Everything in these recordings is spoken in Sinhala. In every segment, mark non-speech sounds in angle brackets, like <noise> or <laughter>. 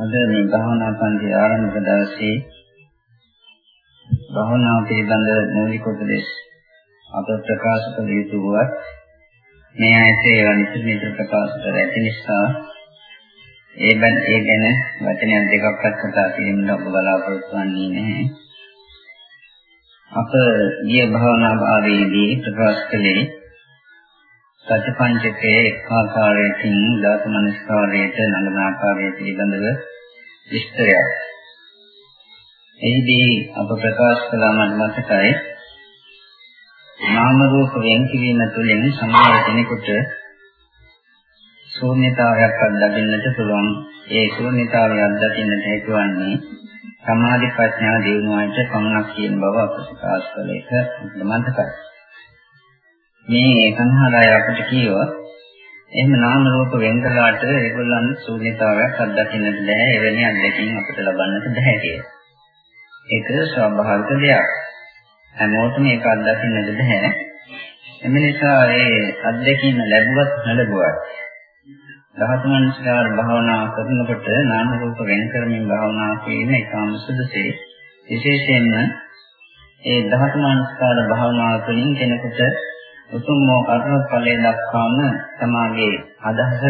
අද මේ භාවනා පන්ති ආරම්භ දවසේ භාවනා පිළිබඳ මූලික උපදේශ අප ප්‍රකාශ කළ යුතු වුවත් මේ ඇත්තේ අනිත් නිතර ප්‍රකාශ කර ඇති නිසා ඒ බන් ඒ ගැන වචනයක් දෙකක්වත් කතා කිරීමට ඔබ බලාපොරොත්තු වෙන්නේ නැහැ. අප ගිය භාවනා භාවයේදී ප්‍රකාශ කළේ සත්‍යපංචකයේ එකාකාරයකින් ධාතු මනස්කාරයට නඟන ආකාරය පිළිබඳව විස්තරයක්. එහිදී අප ප්‍රකාශ කළා මට මතකයි නාම රූප වෙන් කිරීම තුළින් සමාන කෙනෙකුට ශූන්‍යතාවයක් අත්දකින්නට පුළුවන්. ඒ ශූන්‍යතාවය අත්දකින්නට හේතුවන්නේ සමාධි ප්‍රඥා දිනුවාට පමණක් කියන බව අප ප්‍රකාශ කළ එක මතකයි. මේ සංහාරය අපිට කියව එහෙම නාම රූප වෙන් කළාට ඒගොල්ලන් ශූන්‍යතාවයක් අත්දකින්නට බැහැ එවැනි අත්දැකීම් අපිට ලබන්නට බැහැ කියලා. ඒක ස්වභාවික දෙයක්. හැමෝටම ඒක අත්දකින්නට බැහැ. එම නිසා ඒ අත්දැකීම ලැබුවත් නැලබුවත් ධාතුමනස්කාර භාවනා කරනකොට නාම රූප වෙන් කරමින් භාවනා කියන එකම සුදුසේ විශේෂයෙන්ම ඒ ධාතුමනස්කාර භාවනාව තුළින් කෙනෙකුට උතුම් කර්ම ඵලය දක්වාම තමාගේ අදහස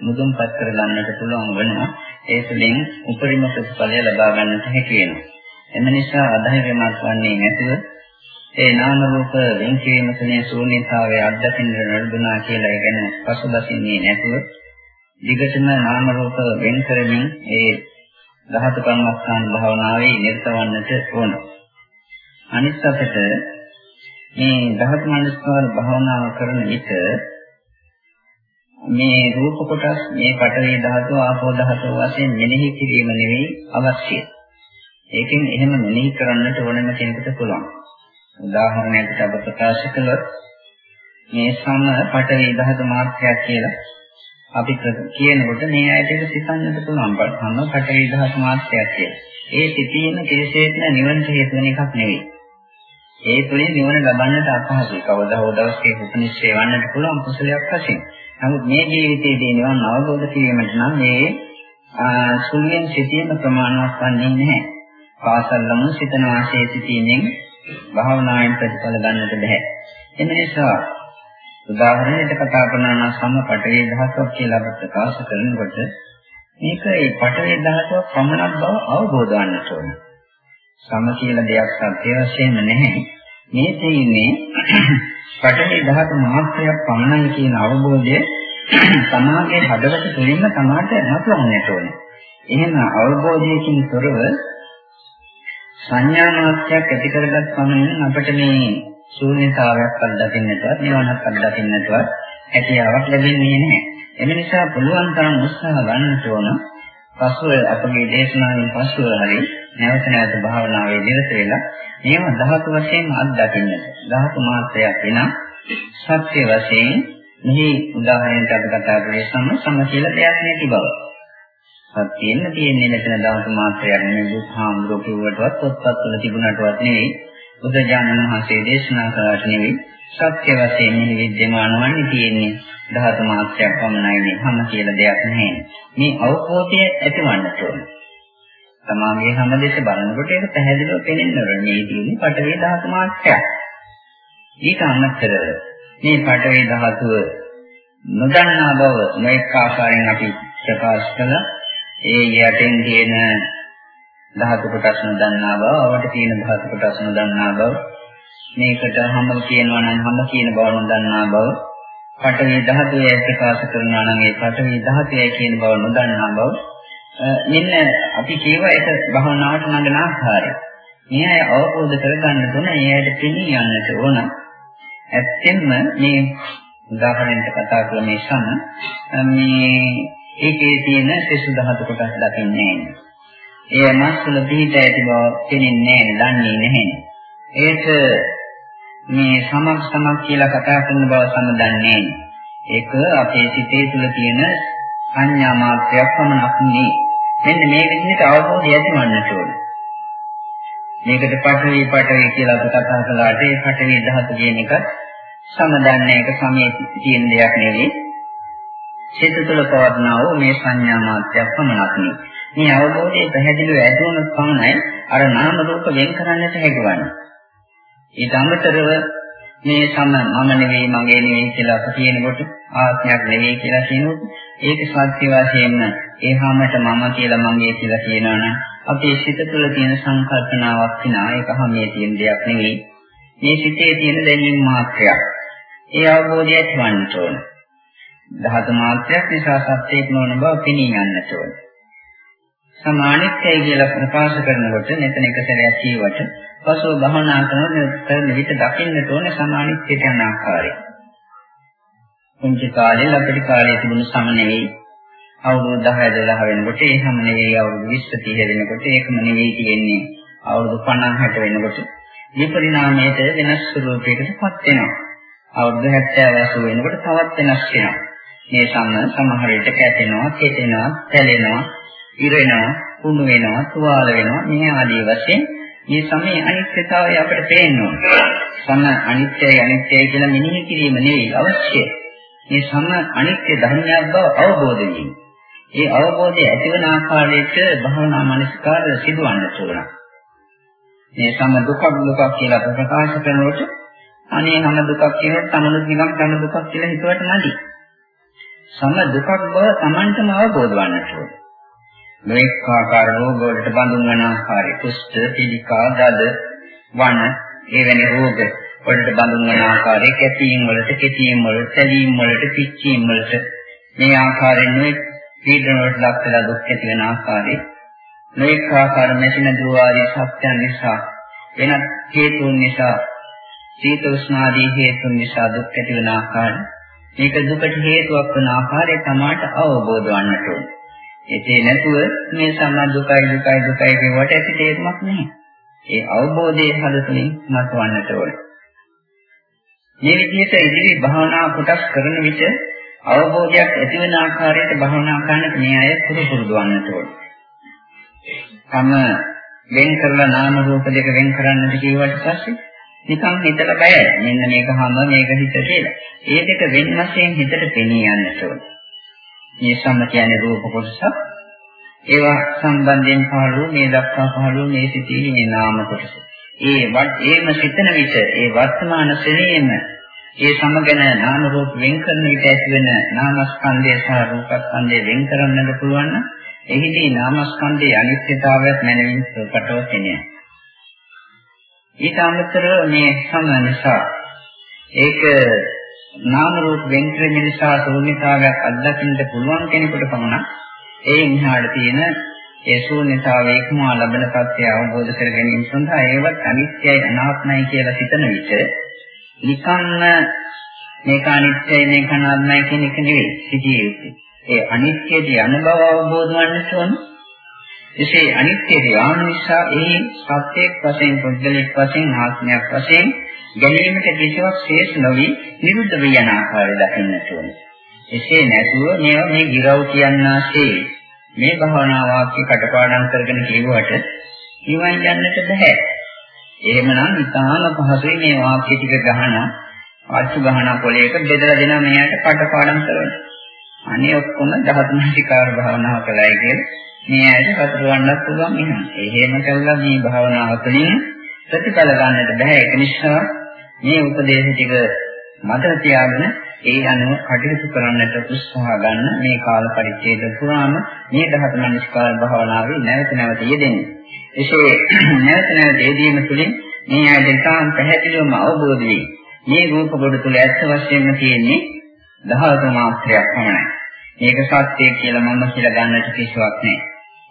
මුදුන්පත් කරගන්නට පුළුවන් වෙනවා. ඒ තුළින් උපරිම ප්‍රතිඵලය ලබා ගන්නට හැකි වෙනවා. එම නිසා අධෛර්යමත් වන්නේ නැතුව ඒ නාම රූප වෙන් කිරීම තුළින් ශූන්‍යතාවය අත්දකින්න ලැබුණා කියලා ඒ ගැන පසුබසින්නේ නැතුව දිගටම නාම රූප වෙන් කරමින් ඒ ධාතු කර්මස්ථාන භාවනාවේ නිරතවන්නට ඕන. අනිත් අතට මේ ධාතු මනස්කාර භාවනාව කරන විට මේ රූප කොටස් මේ පඨවි ධාතු ආපෝ ධාතු වශයෙන් මෙනෙහි කිරීම නෙවෙයි අවශ්‍ය. ඒකෙන් එහෙම මෙනෙහි කරන්නට ඕනම කෙනෙකුට පුළුවන්. උදාහරණයකට අප ප්‍රකාශ කළොත් මේ සම පඨවි ධාතු මාත්‍රයක් කියලා අපි කියනකොට මේ ඇයිට ඒක සිතන්නට පුළුවන්. සම පඨවි ධාතු මාත්‍රයක් කියලා. ඒ සිතීම කෙලෙසේත් නිවන්ට හේතු වෙන එකක් නෙවෙයි. ඒ තුළින් නිවන ලබන්නට අපහසුයි. කවදා හෝ දවසක උපනිශ්චය වන්නට පුළුවන් කුසලයක් වශයෙන්. නමුත් මේ ජීවිතයේදී නිවන් අවබෝධ කිරීමට නම් මේ සුළුෙන් සිටීම ප්‍රමාණවත් වන්නේ නැහැ. පාසල්ලම සිතන වාසයේ සිටීමෙන් භාවනාවෙන් ප්‍රතිඵල ගන්නට බෑ. එම නිසා උදාහරණයකට කතා කරනවා නම් සම්පටේ දහසක් කියලා අපිට ප්‍රකාශ කරනකොට මේක ඒ පටවේ දහසක් පමණක් බව අවබෝධ වන්නට ඕනේ. සම කියලා දෙයක් සත්‍ය වශයෙන්ම නැහැ. මේ තේින්නේ <clears throat> පඨවි ධාතු මාත්‍රයක් පමණයි කියන අවබෝධය <clears throat> සමාගයේ හදවත තුළින්ම තමාට මතුවන්නට ඕනේ. එහෙම අවබෝධයකින් තොරව සංඥා මාත්‍රයක් ඇති කරගත් පමණින් අපිට මේ ශූන්‍යතාවයක් අත්දකින්නටවත් නිවනක් අත්දකින්නටවත් හැකියාවක් ලැබෙන්නේ නැහැ. එම නිසා පුළුවන් තරම් උත්සාහ ගන්නට ඕන. පසුව අපගේ දේශනාවෙන් පසුව හරි නැවත නැවත භාවනාවේ නිරත වෙලා මේව ධාතු වශයෙන් අත්දකින්නට. ධාතු මාත්‍රයක් වෙනම් සත්‍ය වශයෙන් මෙහි උදාහරණයක් අපි කතා කරේ සම සම කියලා දෙයක් නැති බව. සත්‍යෙන්න තියෙන්නේ මෙතන ධාතු මාත්‍රයක් නෙමෙයි බුද්ධාමුරෝ කිව්වටවත් පොත්පත් වල තිබුණාටවත් නෙවෙයි. බුදුජානක මහසී දේශනා කළාට නෙවෙයි. සත්‍ය වශයෙන් මෙහි विद्यमान වන්නේ තියෙන්නේ ධාතු මාත්‍රයක් පමණයි නේ. හැම කියලා දෙයක් නැහැ. මේ අවබෝධය ඇතිවන්නට ඕනේ. තමාගේ හැම දෙස බලනකොට ඒක පැහැදිලිව පේනෙන්න ඕනේ. මේ තියෙන්නේ පටවේ ධාතු මාත්‍රයක්. ඊට අමතරව මේ පටවේ ධාතුව නොදන්නා බව නොඑක ආකාරයෙන් අපි ප්‍රකාශ කළා. ඒ යටින් තියෙන ධාතු කොටස් නොදන්නා බව, අවට තියෙන ධාතු කොටස් නොදන්නා බව, මේකට හැම කියනවා නම් හැම කියන බව නොදන්නා බව, පඨවි ධාතුවේ ප්‍රකාශ කරනවා නම් ඒ පඨවි ධාතුවේ කියන බව නොදන්නා බව මෙන්න අපි කියව එක භවනාවට නගන ආකාරය. මේ අය අවබෝධ කරගන්න තුන ඒ අයට පිළි යන්නට ඕන. ඇත්තෙන්ම මේ උදාහරණයක් කතා කරන මේ සම මේ ඒකේ තියෙන සෙසු ධාතු කොටස් දකින්නේ නැහැ. ඒ මස්වල පිහිට ඇති බව පෙනෙන්නේ නැහැ, දන්නේ නැහැ. ඒත් මේ සමක් සමක් කියලා කතා කරන බව සමදන්නේ ඒක අපේ සිතේ තුල තියෙන සංඥා මාත්‍රයක් පමණක් නෙවෙයි. මෙන්න මේ විදිහට අවබෝධය ඇතිවන්නට ඕන. මේකට පඨවි පඨවි කියලා අපි කතා කළාට ඒ පඨවි ධාතු කියන එක සමදන්නේ එක සමයේ තියෙන දෙයක් නෙවෙයි. චේත තුළ පවත්නා වූ මේ සංඥා මාත්‍රයක් පමණක් නෙවෙයි. මේ අවබෝධය පැහැදිලිව ඇති වුණොත් පමණයි අර නාම රූප වෙන් කරන්නට හැකියවන්නේ. ඊට අමතරව මේ සම මම නෙවෙයි මගේ නෙවෙයි කියලා අප කියනකොට ආත්මයක් නෙවෙයි කියලා කියනකොට ඒක සත්‍ය වශයෙන්ම ඒහාමට මම කියලා මගේ කියලා කියනවා නම් අපේ සිත තුළ තියෙන සංකල්පනාවක් විනා ඒක හැමේ තියෙන දෙයක් නෙවෙයි. මේ සිතේ තියෙන දැනීම් මාත්‍රයක්. ඒ අවබෝධය ඇතිවන්න ඕන. ධාතු මාත්‍රයක් නිසා සත්‍යයක් නොවන බව පෙනී යන්නට ඕන. සමානිත්‍යය කියලා ප්‍රකාශ කරනකොට මෙතන එක සැරයක් කියවට පසුව භවනා කරන විට දකින්නට ඕන සමානිත්‍යයට යන ආකාරය. පුංචි කාලේ අපිට කාලේ තිබුණු සම නෙවෙයි. අවුරුදු 10 12 වෙනකොට ඒ හැම නෙවෙයි අවුරුදු 20 30 වෙනකොට ඒකම නෙවෙයි තියෙන්නේ. අවුරුදු 50 60 වෙනකොට විපරිණාමයට වෙනස් ස්වරූපයකටපත් වෙනවා. අවුරුදු 70 80 වෙනකොට තවත් වෙනස් වෙනවා. මේ සම සමහර විට කැටෙනවා කෙටෙනවා තැලෙනවා. ඉරෙනවා කුණු වෙනවා තුවාල වෙනවා මේ ආදී වශයෙන් මේ සමේ අනිත්‍යතාවය අපිට පේනවා සම අනිත්‍යයි අනිත්‍යයි කියලා මෙනෙහි කිරීම නෙවෙයි අවශ්‍යයි මේ සම අනිත්‍ය ධර්මයක් බව අවබෝධ වීම. ඒ අවබෝධය ඇතිවන ආකාරයට භවනා මනස්කාර සිදුවන්නට ඕන. මේ සම දුක දුක කියලා ප්‍රකාශ කරනකොට අනේ හැම දුකක් කියනකොට තමනුත් නිකම් තම දුකක් කියලා හිතුවට නැති. සම දුකක් බව Tamanටම අවබෝධ වන්නට ඕන. මේක ආකාර රෝග වලට බඳුන් වන ආකාරය. කුෂ්ඨ, පිළිකා, දද, වන, එවැනි රෝග වලට බඳුන් වන ආකාරය. කැපීම් වලට කෙටීම් වලට සැලීම් වලට පිච්චීම් වලට. මේ ආකාරයෙන් මේ පීඩන වලට ලක් වෙලා දුක් ඇති වෙන ආකාරය. මේක ආකාර මෙසින දුවාදී සත්‍යයන් නිසා වෙනත් හේතුන් නිසා සීත උෂ්ණාදී හේතුන් නිසා දුක් ඇති වෙන ආකාරය. මේක දුකට හේතුවක් වන ආකාරය තමයි අවබෝධ වන්නට ඕනේ. ඒකේ නැතුව මේ සම්මා දුකයි දුකයි දුකයි කියවට ඇති තේරුමක් නැහැ. ඒ අවබෝධයේ හදතුලින් මතවන්නට ඕනේ. මේ විදිහට ඉදිරි භාවනා කොටස් කරන විට අවබෝධයක් ඇති වෙන ආකාරයට භාවනා කරන්නට මේ අය පුරු පුරුදු වන්නට ඕනේ. තම වෙන් කරලා නාම රූප දෙක වෙන් කරන්නට කියුවට පස්සේ නිකන් හිතලා බයයි. මෙන්න මේක හැම මේක හිත කියලා. ඒ දෙක වෙන වශයෙන් හිතට පෙනී යන්නට ඕනේ. මේ සම්ම කියන්නේ රූප කොටසක්. ඒවා සම්බන්ධයෙන් පහළ මේ දක්වා පහළ මේ සිටින මේ නාම කොටස. ඒ ඒම සිතන විට ඒ වර්තමාන ශ්‍රේණියෙම ඒ සමගන නාම රූප වෙන් කරන විට ඇතිවෙන නාමස්කන්ධය සහ රූපස්කන්ධය වෙන් කරන්නට පුළුවන් නම් එහිදී නාමස්කන්ධයේ අනිත්‍යතාවයත් මැනවින් ප්‍රකටව පෙනේ. ඊට අමතරව මේ සම නිසා ඒක නාම රූප වෙන් කිරීම නිසා ශූන්‍යතාවයක් අත්දකින්න පුළුවන් කෙනෙකුට පමණක් ඒ ඉන්හාට තියෙන ඒ ශූන්‍යතාවයේ කුමා ලබන සත්‍ය අවබෝධ කර ගැනීම සඳහා ඒවත් අනිත්‍යයි අනාත්මයි කියලා සිතන විට නිකම්ම මේක අනිත්‍යයි මේක අනාත්මයි කියන එක නෙවෙයි සිටියේ යුත්තේ. ඒ අනිත්‍යයේ අනුභව අවබෝධ වන්නට ඕන. එසේ අනිත්‍යයේ යාම නිසා ඒ සත්‍යයක් වශයෙන් පුද්ගලික වශයෙන් ආත්මයක් වශයෙන් ගැනීමට කිසිවක් ශේෂ නොවි නිරුද්ධ වී යන ආකාරය දකින්නට ඕන. එසේ නැතුව මේවා මේ ගිරව් කියන්නාසේ මේ භාවනා වාක්‍ය කටපාඩම් කරගෙන කියුවට නිවන් යන්නට බෑ. එහෙමනම් ඉතාම පහසුයි මේ වාක්‍ය ටික ගහන අච්චු ගහන පොලේක බෙදලා දෙනවා මෙයාට කටපාඩම් කරන්න. අනේ ඔක්කොම 13 ශිකාර භාවනාව කළයි කියලා මේ ඇයිද කතරවන්නත් පුළුවන් එහෙම. එහෙම කළා මේ භාවනාව තුළින් ප්‍රතිඵල ගන්නට බෑ. ඒක නිසා මේ උපදේශ ටික මතක තියාගෙන ඒ අනුව කටයුතු කරන්නට උත්සාහ ගන්න මේ කාල පරිච්ඡේද පුරාම මේ දහත මනස්කාර භාවනාවේ නැවත නැවත යෙදෙන්නේ. එසේ <clears throat> නැවත නැවත යෙදීම තුළින් මේ ආයතන ඉතාම පැහැදිලිවම අවබෝධ වේ. මේ රූප කොට තුළ ඇත්ත වශයෙන්ම තියෙන්නේ දහවක මාත්‍රයක් පමණයි. මේක සත්‍යය කියලා මම කියලා ගන්නට කිසිවක් නැහැ.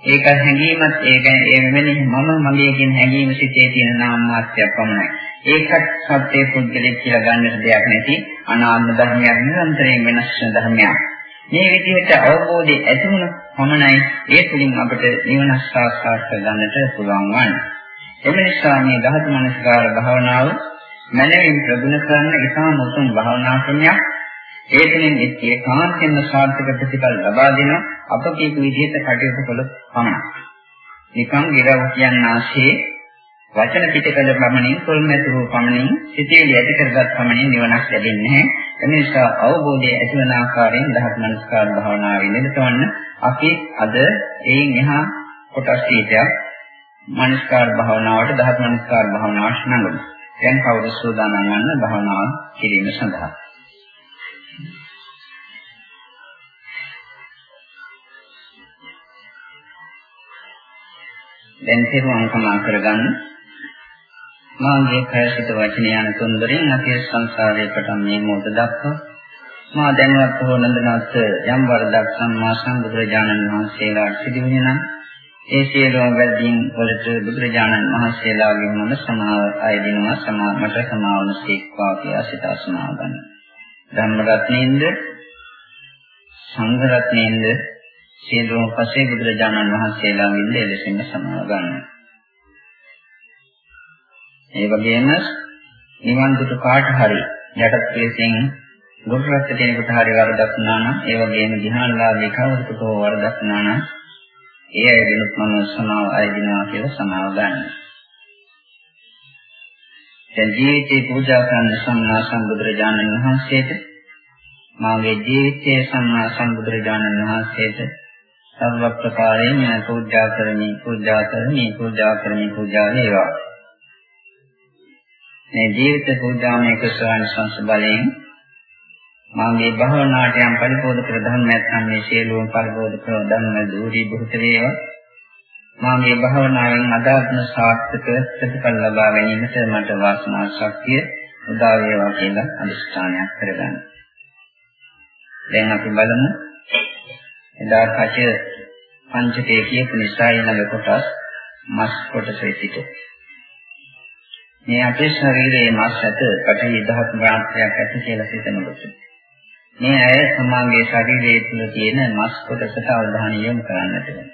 ඒක හැඟීමත් ඒක ඒ වෙන්නේ මම මගේ කියන හැඟීම සිටේ තියෙන නාම මාත්‍රයක් පමණයි. ඒකත් සත්‍ය පුද්ගලික කියලා ගන්නට දෙයක් නැති අනාත්ම ධර්මයක් නිරන්තරයෙන් වෙනස් වෙන ධර්මයක්. මේ විදිහට අවබෝධය ඇති වුණ පමණයි ඒ තුලින් අපට නිවන සාක්ෂාත් කරගන්නට පුළුවන් වන්නේ. එම නිසා මේ ධාතු මනස්කාර භාවනාව මනමින් ප්‍රගුණ කරන ඉතාම උතුම් භාවනා ක්‍රමයක්. ඒ තුළින් ඒකාන්තයෙන්ම සාර්ථක ප්‍රතිඵල ලබා දෙන අප කියපු විදිහට කටයුතු කළොත් පමණයි. නිකන් ගිරව කියන්නාසේ වචන පිටකල පමණින් කොල්මැතුරු පමණින් සිතේ ඇති කරගත් පමණින් නිවනක් ලැබෙන්නේ නැහැ. ඒ නිසා අවබෝධය ඇතිවන ආකාරයෙන් දහස් මනස්කාර භාවනාවේ නිරතවන්න අපි අද එයින් එහා කොටස් කීපයක් මනස්කාර භාවනාවට දහස් මනස්කාර භාවනාවට නඟමු. දැන් කවුරු සූදානම් යන්න භාවනාව කිරීම සඳහා. දැන් තේරුම් සමා කරගන්න මාගේ කයසිත වචන යන තුන්දරින් අපේ සංසාරයේ පටන් මේ මොහොත දක්වා මා දැනවත් හෝ නන්දනාත් යම් වරදක් සම්මා සම්බුදුරජාණන් වහන්සේලාට සිදුවෙන නම් ඒ සියලුම වැරදීන් වලට බුදුරජාණන් වහන්සේලාගේ මොන සමාව අයදිනවා සමාමට සමාවන සීක්වා කියා සිත අසනා ගන්න. ධම්ම රත්නේන්ද සංඝ රත්නේන්ද සියලුම පසේ බුදුරජාණන් වහන්සේලාගෙන් එලෙසින්ම සමාව ගන්නවා. ඒ වගේම නිවන් දුක කාට හරි යටත් පිළිසෙන් ගොඩරත් කෙනෙකුට හරි වරදක් වුණා නම් ඒ වගේම ධ්‍යානලාභී කවුරුකට හෝ වරදක් වුණා නම් ඒ අය වෙනුත් මම සමාව අයදිනවා කියලා සමාව ගන්න. දැන් ජීවිතේ පූජා කරන සම්මා සම්බුදුරජාණන් වහන්සේට මාගේ ජීවිතයේ සම්මා සම්බුදුරජාණන් වහන්සේට සර්ව ප්‍රකාරයෙන් පූජා කරමි පූජා කරමි පූජා කරමි පූජා වේවා. මේ ජීවිත පූජාමය කුසලයන් සංස බලයෙන් මාගේ භවනාට යම් පරිපෝධ කර ධර්ම නැත්නම් මේ සියලුම පරිපෝධ කර ධර්ම දූරී බුත වේවා. මාගේ භවනාවෙන් අදාත්ම සාර්ථක ප්‍රතිඵල ලබා ගැනීමට මට වාසනා ශක්තිය උදා වේවා කියලා අදිස්ථානයක් කරගන්න. දැන් අපි බලමු. එදා කච පංචකයේ කියපු නිසා ඊළඟ කොටස් මස් කොටසේ සිට. මේ අපේ ශරීරයේ මාස් ඇත පටවි දහස් ග්‍රාම්යක් ඇති කියලා හිතනකොට මේ අය සමාගයේ ශරීරයේ තුල තියෙන මස් කොටසට අවධානය යොමු කරන්නට වෙනවා.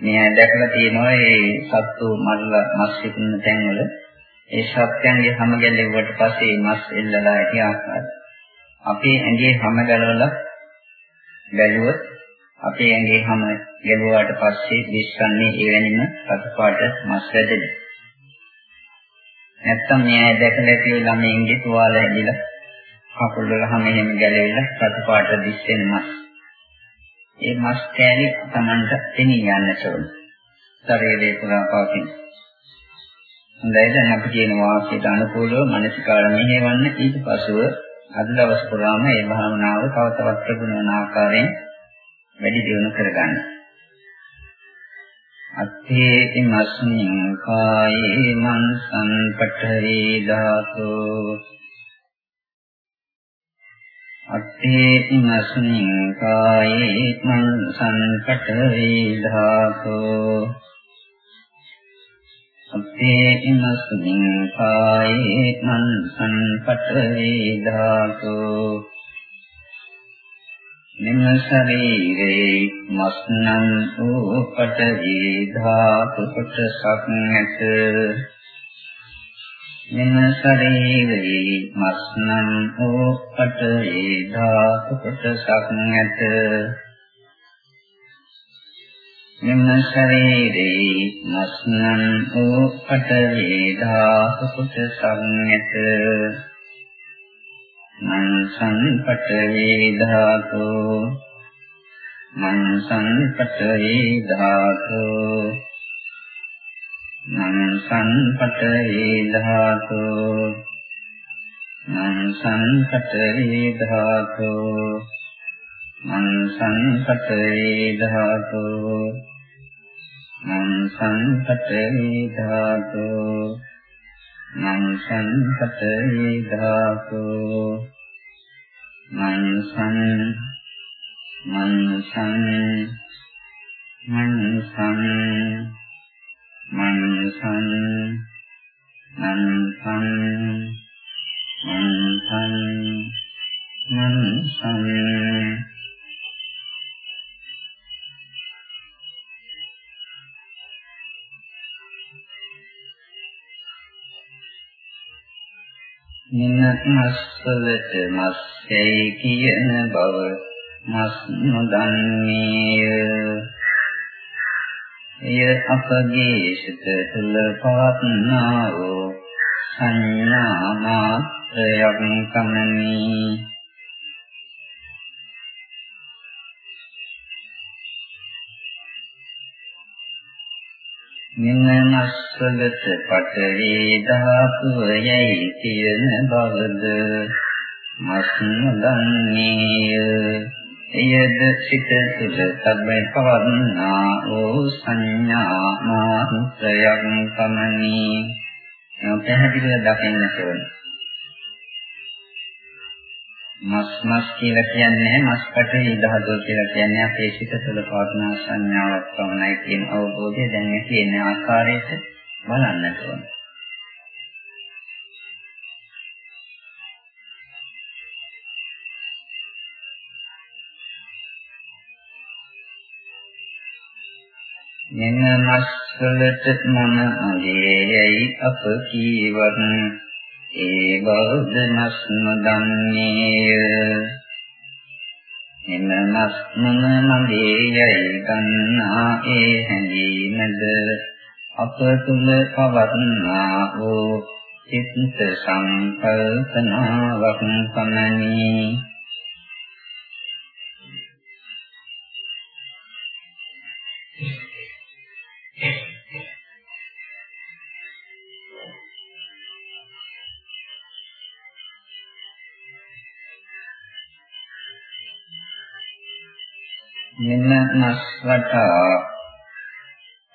මේ අය දැකලා තියෙනවා මේ සත්තු මල්ල මස් සිටින තැන්වල ඒ සත්‍යයන්ගේ හැම ගැලෙව්වට පස්සේ මස් එල්ලලා ඇති ආකාරය. අපේ ඇඟේ හැම ගැලවලා බැලුවොත් අපේ ඇඟේ හැම ගැලුවාට පස්සේ දිස්සන්නේ එවැනිම රතුපාට මස් වැදෙනවා. නැත්තම් මේ අය දැකලා තියෙන ළමයින්ගේ තුවාල ඇදිලා කකුල් වල හැම එහෙම ගැලවිලා රතු පාට දිස්සෙන මස්. ඒ මස් කෑලි Tamanට තෙනී යන්නට ඕන. ශරීරේ පුරා පවතින. හොඳයි දැන් අපි කියන වාක්‍යයට අනුකූලව මානසිකාර මෙහෙවන්න ඊට පසුව අද දවස් පුරාම මේ භාවනාව තව තවත් ප්‍රගුණ වන ආකාරයෙන් වැඩි දියුණු කරගන්න. අත්තේ මස්මින් කායේ මං සංපඨවි ධාතෝ අත්තේ මස්මින් කායේ මං සංපඨවි ධාතෝ අත්තේ මස්මින් කායේ මං සංපඨවි ධාතෝ මෙම ශරීරේ මස්නම් වූ පඨවි ධාතු කොටසක් නැත මෙම ශරීරේ මස්නම් වූ පඨවි ධාතු කොටසක් නැත මෙම ශරීරේ මස්නම් වූ පඨවි ධාතු කොටසක් නැත මනසං පඨවි ධාතු. මනසං පඨවි ධාතු. මනසං පඨවි ධාතු. මනසං පඨවි ධාතු. මනසං පඨවි ධාතු. මනසං පඨවි ධාතු. මනසං පඨවි ධාතු මනසං මනසං මනසං මනසං මනසං මනසං මනසං මිනත් මස්සලට මස්සෙයි කියන බව මස් නොදන්නේය. එය අපගේ සිත තුළ පවත්නා වූ සංඥා මාත්‍රයක් පමණි මෙන්න මස්සලට පටවි ධාතුව යයි කියන බවද මස් නොදන්නේය. එයද සිත තුළ සබ්බේ පවන්නා ඕ සංඥා මාත්‍රයක් පමණි. පැහැදිලිව දකින්න ඕන. මස් මස් කියලා කියන්නේ මස් කටේ දහදෝ කියලා කියන්නේ අපේ සිත තුළ පවත්නා සංඥාවක් පමණයි කියන අවබෝධය දැන් ඇති වෙන ආකාරයට බලන්නට ඕනේ. මෙන්න මස්වලට මන අගේයයි අප කීවත් ඒ බවද මස් නොදන්නේය එම මස් මන මගේයයි ගන්නා ඒ හැඟීමද අප තුල පවත්නා වූ චිත්ත සංකල්පනාවක් පමණි. මෙන්න නස්වතා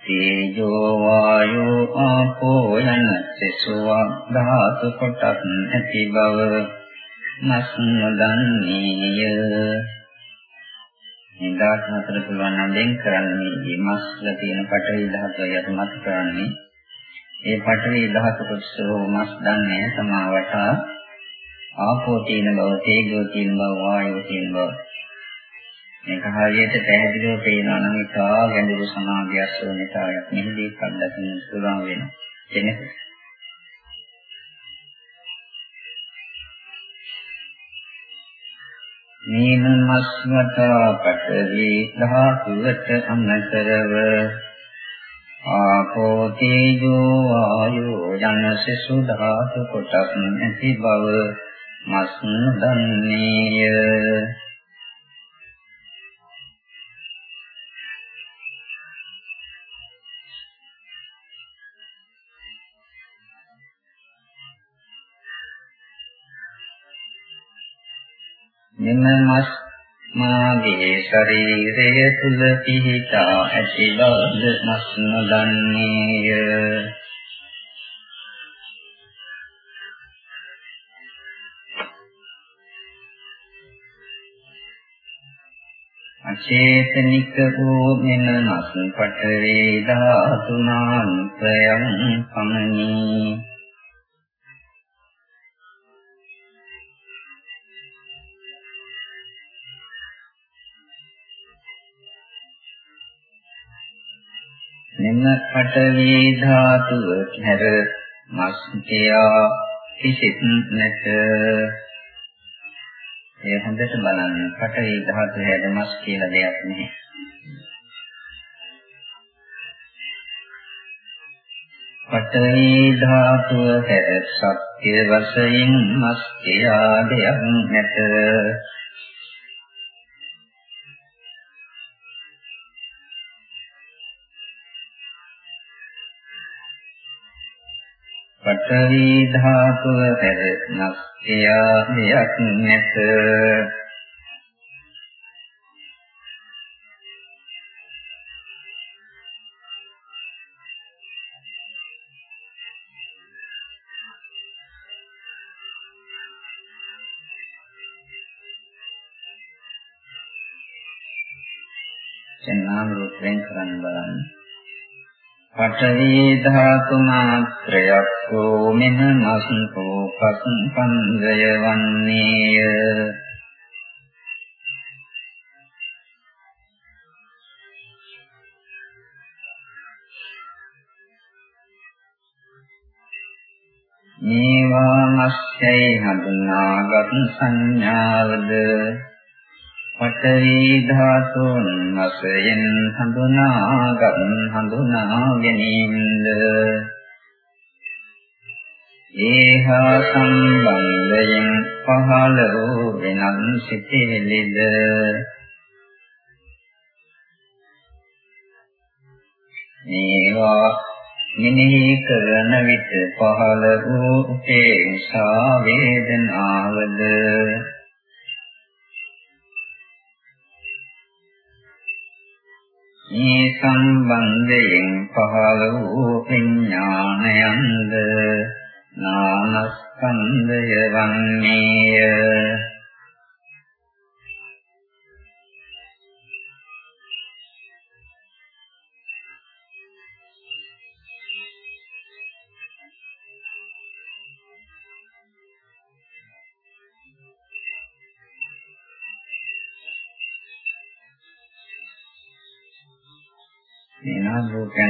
තේජෝ වායෝ ආපෝ යන සසුවා ධාතු කොටස් ඇති බව නස්නදන්නේය නිදාස් හතර පුළුවන් නම් දෙන් කරන්නේ. මේ මස්ල තියෙන පටවි ධාතුව යටමත් කරන්නේ. ඒ පටවි ධාතු කොටස මස් දන්නේ සමාවට ආපෝ තියෙන බව තේජෝ තියෙන බව වායෝ තියෙන බව. මේක හරියට පැහැදිලිව පේනවා නම් ඉතා ගැඹුරු සමාධියක් සෝනිතාවක් මෙහිදී කඩකින් පුළුවන් වෙනවා. කෙනෙක් නීනමස්මත පඨවි ධාතුවට අමතරව ආපෝ තේජෝ වායෝ ජනසසු ධාතු කොටස් නැති බව මස් මෙම මස් මාගේ ශරීරය තුල පිහිටා ඇති බවද මස් නොදන්නේය. අචේතනික වූ මෙන මස් පටවේ ධාතුනාන්තයන් පමණි. මෙන්න පඨවි ධාතුව හැර මස්තියා කිසිත් නැත. ඒ හොඳට බලන්න. පඨවි ධාතුව හැර මස් කියලා දෙයක් නැහැ. පඨවි ධාතුව හැර සත්‍ය වශයෙන් මස්තියා දෙයක් නැත. පඨවි ධාතුව පෙර නස්තියා මෙයක් නැත. පඨවි ධාතු මාත්‍රයක් වූ මෙන මස්කෝ පස්පන්දය වන්නේය. මේවා මස්යයි හඳුනාගත් සංඥාවද? පඨවි ධාතුන් වශයෙන් හඳුනාගත් හඳුනා ගැනීමද ඒහා සම්බන්ධයෙන් පහළ වූ වෙනත් සිටිවිලිද මේවා මෙනෙහි කරන විට පහළ වූ උපේක්ෂා වේදනාවද? මේ සම්බන්ධයෙන් පහළ වූ විඥානයන්ද නානස්කන්ධය වන්නේය.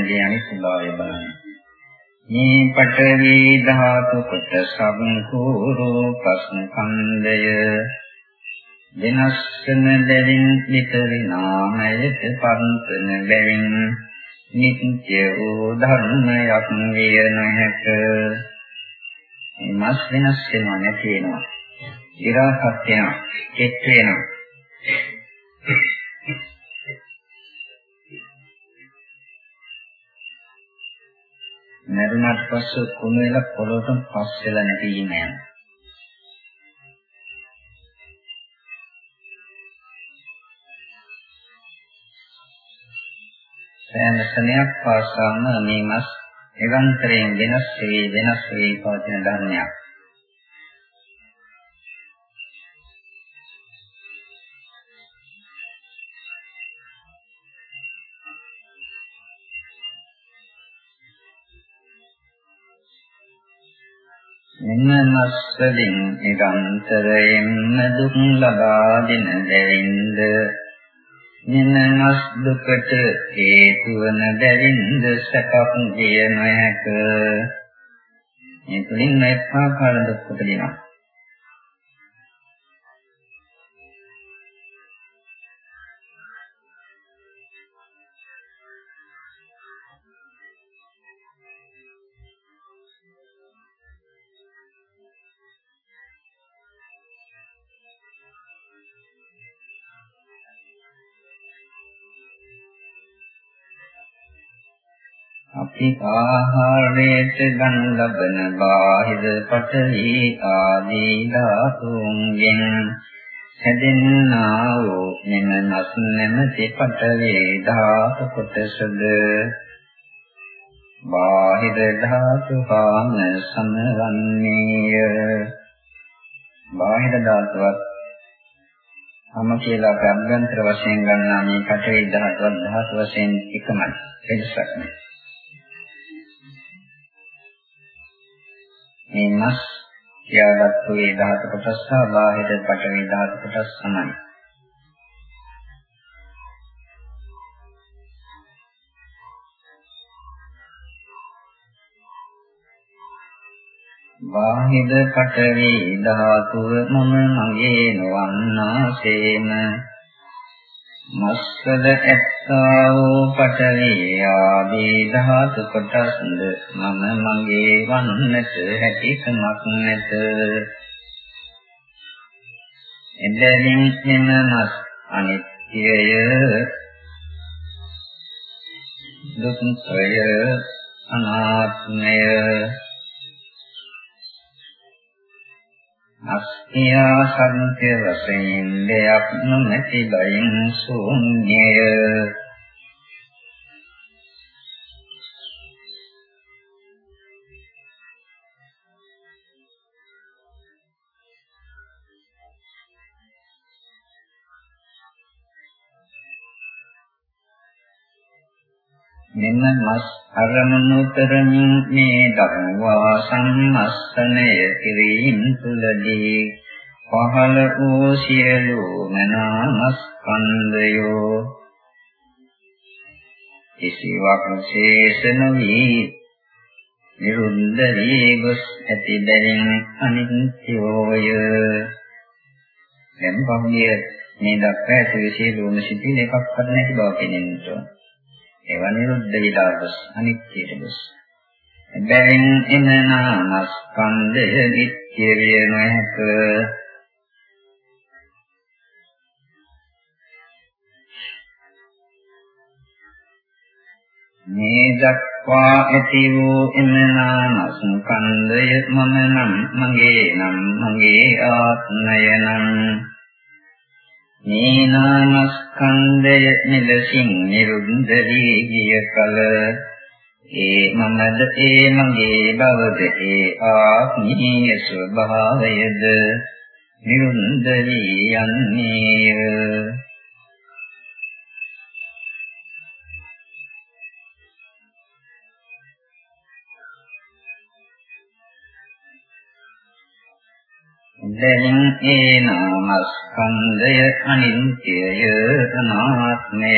නාම රූපයන්ගේ අනිත් ස්වභාවය බලන්න. මේ පඨවි ධාතු කොටසක් රූපස්න ඛණ්ඩය වෙනස් වෙන දෙවින් විපරිණාමයට පන්තන බැවින් නිත්‍ය වූ ධර්මයක් විය නොහැක. මස් වෙනස් වෙනවා නැති වෙනවා. ඉරාපත් වෙනවා. කෙත් වෙනවා. මරුණාට පස්සේ කුණු වෙලා පොළොවට පස් වෙලා නැති වීම යනවා. සෑම ස්නේහයක් පාසාම මේ මස් නිරන්තරයෙන් වෙනස් වෙවි වෙනස් වෙවි පවතින ධර්මයක්. මෙන්න මස්සලින් නිරන්තරයෙන්ම දුක් ලබා දෙන දෙවින්ද මෙන්න මස් දුකට හේතු වන දෙවින්ද සකප් දිය නොහැක? මේ තුලින් මේ ආකාර දුක් උපදිනවා අපි ආහාරයට ගන්න ලබන බාහිර පඨවි ආදී ධාතුන්ගෙන් හැදෙන්නා වූ මෙන නස් නැමැති පඨවි ධාතු කොටසද? බාහිර ධාතු කාම සමවන්නේය. බාහිර ධාතුවත් අම කියලා අභ්‍යන්තර වශයෙන් ගන්නා මේ පඨවි ධාතුවත් ධාතු වශයෙන් එකමයි වෙනසක් නැහැ මේ මස් කියාගත්තු ඒ ධාතු කොටස් සහ බාහිර පඨවි ධාතු කොටස් සමයි. බාහිර පඨවි ධාතුව මම මගේ නොවන්නාසේම මස්සල ඇත්තා වූ පඨවි ආදී ධාතු කොටස්ද මම මගේ වන්නට හැකියාවක් නැත. එබැවින් මෙනමස් අනිත්‍යය දුක්ඛය අනාත්මය අස්තියා සම්ත්‍ය වශයෙන් දෙයක් නොමැති බයින් ශූන්‍යය. මෙන්න මස් අරමුණු කරමින් මේ ධර්මවා සම්මස්සනය කිරීම තුළදී පහළ වූ සියලු මනස්කන්ධයෝ කිසිවක් ශේෂ නොවි. නිරුද්ධ වී ගොස් ඇති බැවින් අනිත්‍යෝය. දැන් පහුගිය මේ දක්වා ඇති සියලුම සිතින් එකක්වත් නැති බව පෙනෙන්නට ඕන. ඒවා නිරුද්ධ විලා ගොස් අනිත්‍යයට ගොස්. එබැවින් එන නාමස්කන්ධය නිත්‍ය විය නොහැක. මේ දක්වා ඇති වූ එම නාමස්කන්ධය මම නම් මගේ නම් මගේ ආත්මය නම් මේ නාමස්කන්ධය මෙලසින් නිරුද්ධ වී ගිය කල. ඒ මමද ඒ මගේ බවද ඒ ආත්මීය ස්වභාවයද නිරුද්ධ වී යන්නේය. දැන් ඒ නාමස්කන්ධය අනිත්‍යය අනාත්මය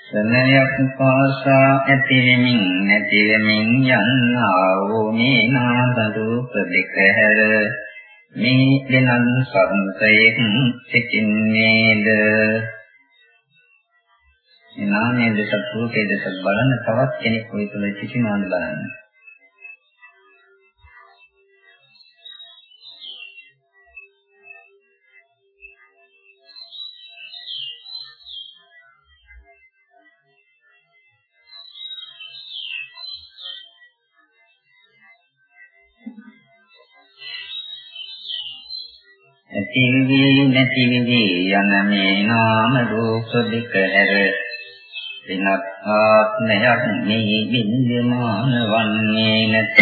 සනයක් පාසා ඇතිවෙමින් නැතිවෙමින් යන්නා වූ මේ නාදරූප දෙක හැර මේ වෙනන් සම්සයෙන් සිටින්නේද? නාමයේ දෙසත් රූපයේ දෙසත් බලන්න තවත් කෙනෙක් ඔය තුල සිටිනවද බලන්න. යන මේ නාම රූප දෙක හැර. වෙනත් ආත්මයක් මේ විද්‍යමාන වන්නේ නැත.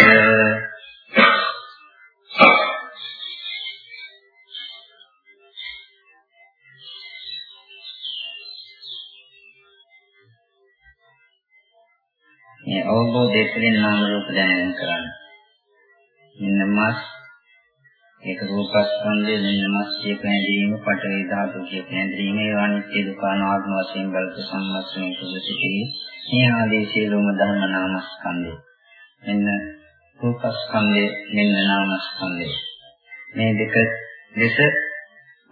මේ අවබෝධය තුළින් නාම රූප දැනගන්න කරන්නේ. මෙන්න මාස් ඒක රූපස්කන්ධය මෙන්න මස්සිය පැහැදීම පඨවි ධාතු කිය පැහැදීම ඒ අනිත්‍ය දුක්ඛ අනාත්ම වශයෙන් බලක සම්මස්මේ කුසිතී මේ ආදී සියලුම ධර්ම නාමස්කන්ධය. මෙන්න රූපස්කන්ධය මෙන්න නාමස්කන්ධය. මේ දෙක දෙස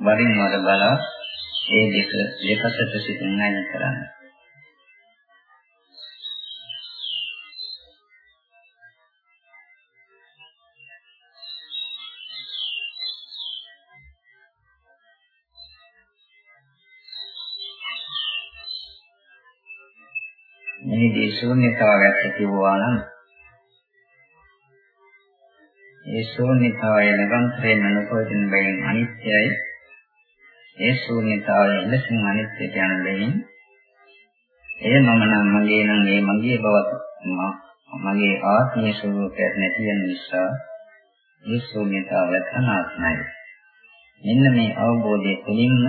වරින් වර බලා ඒ දෙක දෙපසට සිටින් නැගෙන කරන්නේ. මෙහිදී ශූන්‍යතාවයක් ඇති වුණා නම් ඒ ශූන්‍යතාවය නිරන්තරයෙන් නොපවතින බැවින් අනිත්‍යයි. ඒ ශූන්‍යතාවය ලෙසින් අනිත්‍යයට යන බැවින් එය මම නම් මගේ නම් මේ මගේ බවත් මගේ ආත්මීය ස්වરૂපයක් නැති වෙන නිසා ඒ ශූන්‍යතාවය අනාත්මයි. මෙන්න මේ අවබෝධය තුළින්ම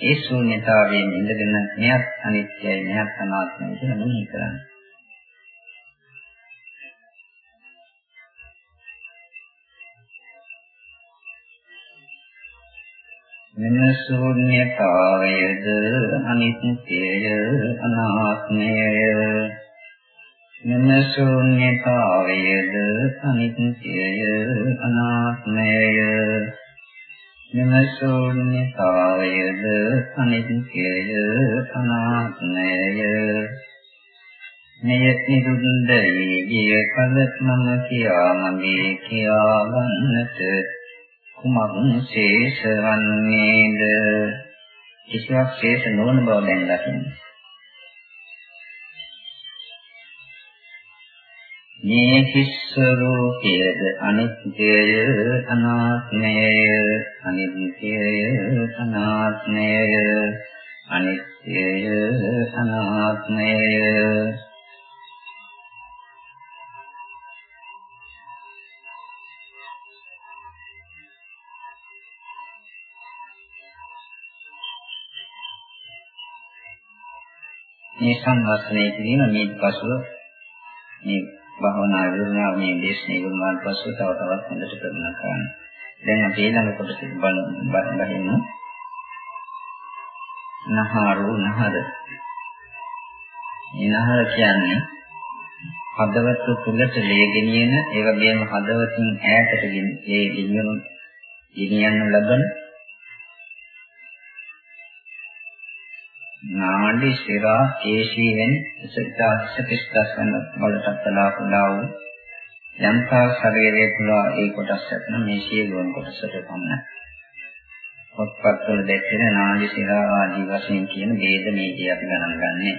ඒ ශූන්‍යතාවයෙන් ඉඳගෙන මෙයත් අනිත්‍යයි මෙයත් අනාත්මයි කියලා මෙනෙහි කරන්නේ. මෙන්න ශූන්‍යතාවයද අනිත්‍යය අනාත්මයය මෙන්න ශූන්‍යතාවයද අනිත්‍යය අනාත්මයය මෙම ශූන්‍යතාවයද අනිත්‍යය අනාත්මය මෙය නිරුද්ධ වී ගිය කලත් මම කියා මගේ කියා ගන්නට කුමක් ශේෂ වන්නේද කිසිවක් ශේෂ නොවන බව දැන් දකින්න. මේ කිස්සරූපයද අනිත්‍යය අනාත්මය අනිත්‍යය අනාත්මය අනිත්‍යය අනාත්මය මේ සංවර්ධනයේ කියන මේ පසුව මේ භාවනා විරණා මේ දේශනේ වුණාට පස්සේ තව තවත් හොඳට කරන කරන්න. දැන් අපි ඊළඟ කොටස බලමු. නහරු නහර. ඉනහර කියන්නේ හදවත තුළට ලේ ගෙනියන ඒ වගේම හදවතින් ඈතට ඒ ගෙනියන ගෙනියන්න ලබන නාඩි ශිරා කේශී වෙන සත්‍යාස්ස කිස්දස්සන වලට තලාපලා වූ යම්තා ශරීරයේ පුරා ඒ කොටස් ඇතන මේ සියලුම කොටසට පමණ. පොත්පත් වල දැක්වෙන නාඩි ශිරා ආදී වශයෙන් කියන ભેද මේකේ අපි ගණන් ගන්නෑ.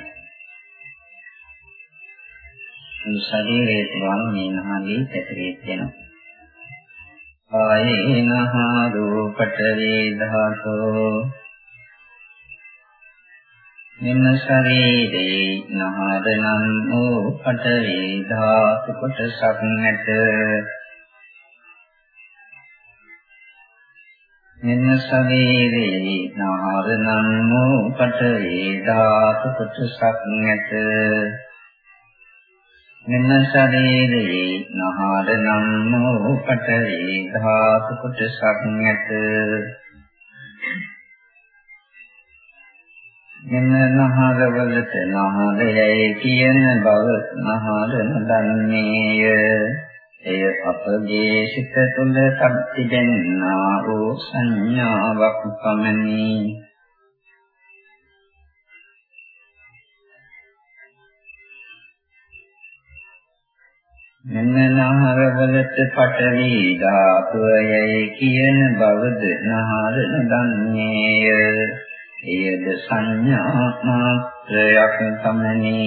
මුළු ශරීරයේ තුරම මේ නාඩි පැතිරී තියෙනවා. ආයේනහා රූපට වේදාසෝ මෙම ශරීරේ නහරනම් වූ පඨවි ධාතු කොටසක් නැත මෙම ශරීරේ නහරනම් වූ පඨවි ධාතු කොටසක් නැත මෙම ශරීරේ නහරනම් වූ පඨවි ධාතු කොටසක් නැත මෙම නහරවලට නහරයයි කියන බව නහර නොදන්නේය. එය අපගේ සිත තුළ සම්පිදෙන්නා වූ සංඥාවක් පමණි. මෙම නහරවලට පටවි ධාතුවයයි කියන බවද නහර නොදන්නේය. එයද සංඥා මාත්‍රයක් පමණි.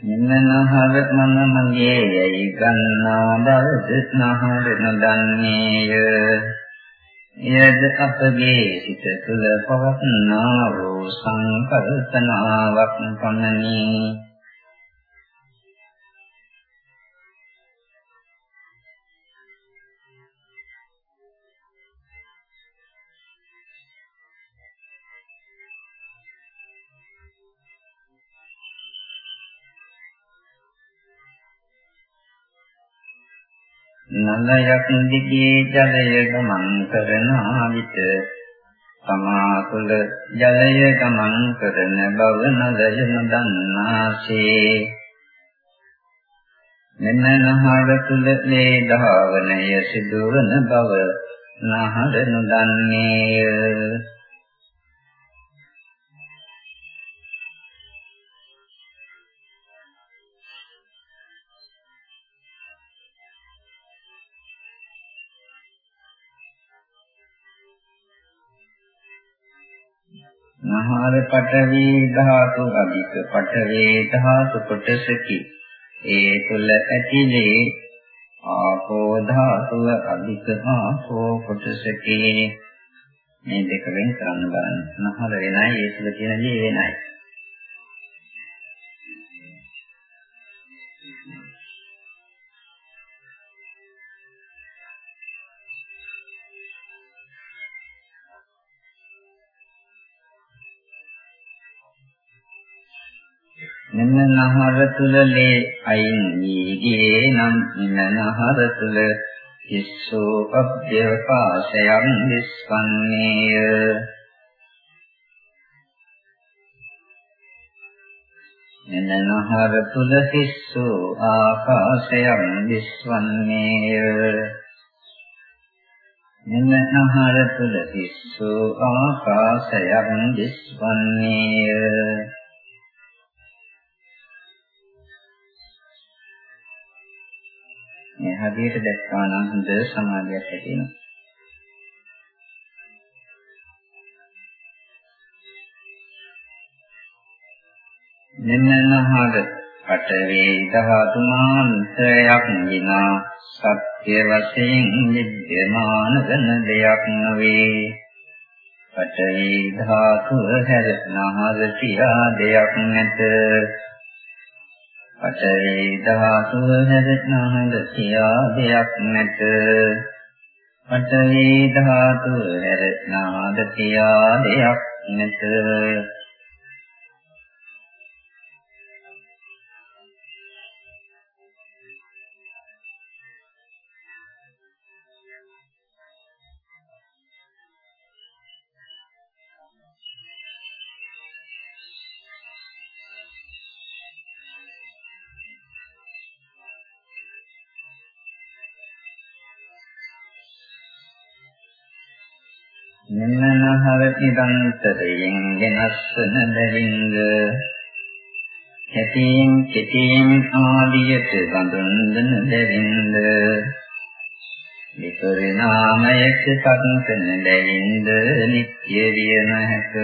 මෙන්නහර මන මගේ යයි ගන්නා බවද නහර නොදන්නේය. එයද අපගේ සිත තුළ පවත්නා වූ සංකල්පනාවක් පමණි නලයක් දිගේ ජලය ගමන් කරන විට තමා තුළ ජලය ගමන් කරන බව නලය නොදන්නාසේ. මෙන්න නහර තුළ මේ ධාවනය සිදුවන බව නහර නොදන්නේය. මහාර පඨවි ධාතු අධික පඨවි ධාතු කොටසකි ඒ තුල ඇතිලේ ආපෝ ධාතුව අධික ආපෝ කොටසකි මේ දෙක වෙන කරන්න බලන්න. මහාර වෙනයි ඒ තුල තියෙන දේ වෙනයි. මෙන්න නහර තුලලේ අයින් වීගේ නම් මෙන්න නහර තුල ඉස්සෝ අභ්‍යවකාශයන් දිස්වන්නේය මෙන්න නහර තුල ඉස්සෝ ආකාශයන් දිස්වන්නේය මෙන්න නහර තුල ඉස්සෝ ආකාශයන් දිස්වන්නේය මේ හදියට දැක්කා නම් හොඳ සමාධියක් ඇති වෙනවා. මෙන්නහාද පඨවේ ධාතු මාන්තයක් විනා සත්‍ය වශයෙන් විද්‍යමාන වෙන දෙයක් නොවේ. පඨවේ ධාතුව හැර නහර තියා දෙයක් නැත. පඨවි ධාතුව හැදෙනාද කියා දෙයක් නැත. පඨවි ධාතුව හැදෙනාද කියා දෙයක් නැත. මෙන්නහර නිරන්තරයෙන් වෙනස්වන බැවින්ද? හැතීම් කෙටීම් ආදියට බඳුන්දන බැවින්ද? විපරිණාමයක පත්වන බැවින්ද? නිත්‍ය විය නොහැක.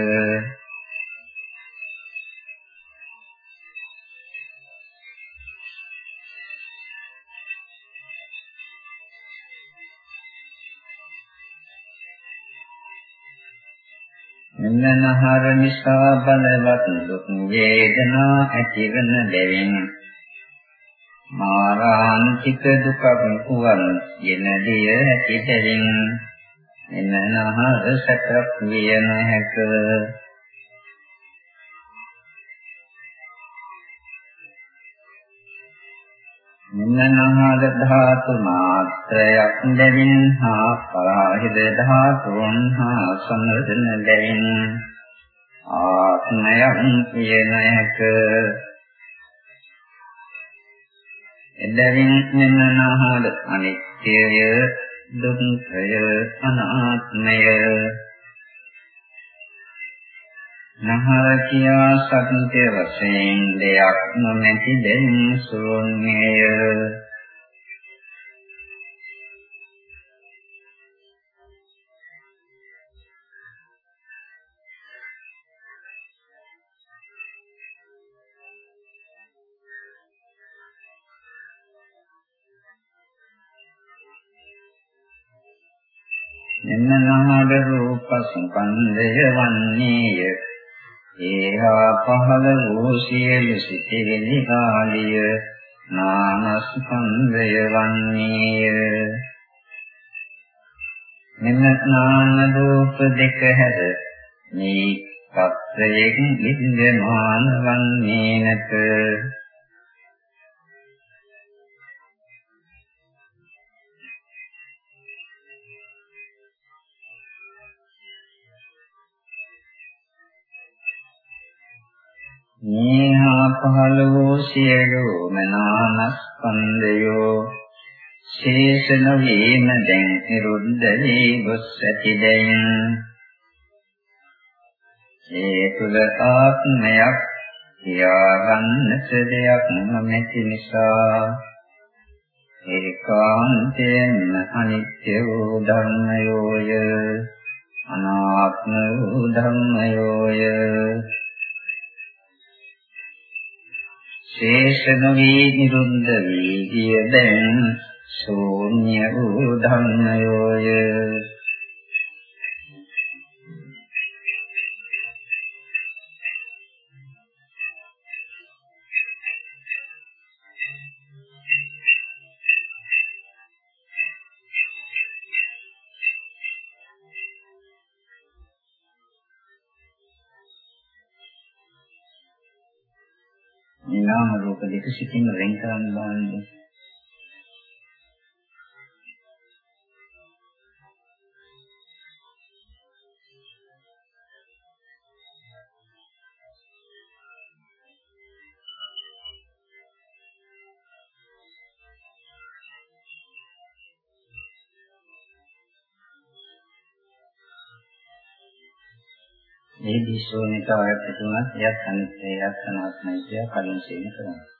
නිසා බලවත් දුක් වේදනා ඇතිවන බැවින් මාරාන්තික දුකක් වුවන් යෙන දිය ඇති බැවින් මෙන්නහර සැපක් විය නොහැක. මෙන්නනාද ධාතු මාත්‍රයක් දෙමින් හා පරාහිද ධාතුන් හා සම්රදන දෙමින් ආත්මයන් කියනක එදරින් මෙන්නනාද අනිත්‍යය දුක්ඛය අනාත්මය. නහර කියා සත්‍ය වශයෙන් දෙයක් නොමැති දෙන් ශූන්‍යය එන්න නාද රූප සම්පන්දය වන්නේය ඒහා පහළ වූ සියලු සිටිවිලි කාලිය නාමස්කන්ධය වන්නේය මෙන්න නාම රූප දෙක හැර මේ සත්‍යයෙන් විද්‍යමාන වන්නේ නැත. මේහා පහළ වූ සියලුම නාමස්කන්ධයෝ ශේෂ නොවීම දැන් නිරුද්ධ වී ගොස් ඇති දැන්. ඒ තුල ආත්මයක් තියාගන්නට දෙයක් නොමැති නිසා ඒකාන්තයෙන් අනිත්‍ය වූ ධර්මයෝය අනාත්ම වූ ධර්මයෝය. ශේෂ නොවී නිරුද්ධ වී ගිය දැන් ශූන්‍ය වූ ධර්මයෝය රූප දෙක සිතින් වෙන් කරන්න බලන්නේ මේ දිශෝනිකාවක් තිබුණත් එයත් අනිත්‍යයක් අනාත්මයි කියලා කලින් සීන කරනවා.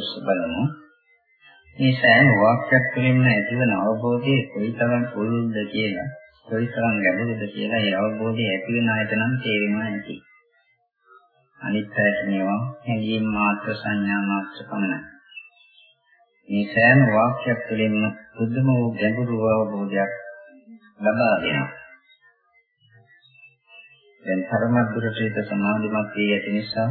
ඊළඟ කොටස බලමු. මේ සෑම වාක්‍යයක් තුළින්ම ඇතිවන අවබෝධය කොයිතරම් පුළුල්ද කියලා, කොයිතරම් ගැඹුරුද කියලා ඒ අවබෝධය ඇති වෙන ආයත නම් තේරෙනවා ඇති. අනිත් පැයට මේවා හැඟීම් මාත්‍ර සංඥා මාත්‍ර පමණයි. මේ සෑම වාක්‍යයක් තුළින්ම බුද්ධම වූ ගැඹුරු අවබෝධයක් ලබා දෙනවා. දැන් ධර්ම දුරට සමාධිමත් වී ඇති නිසා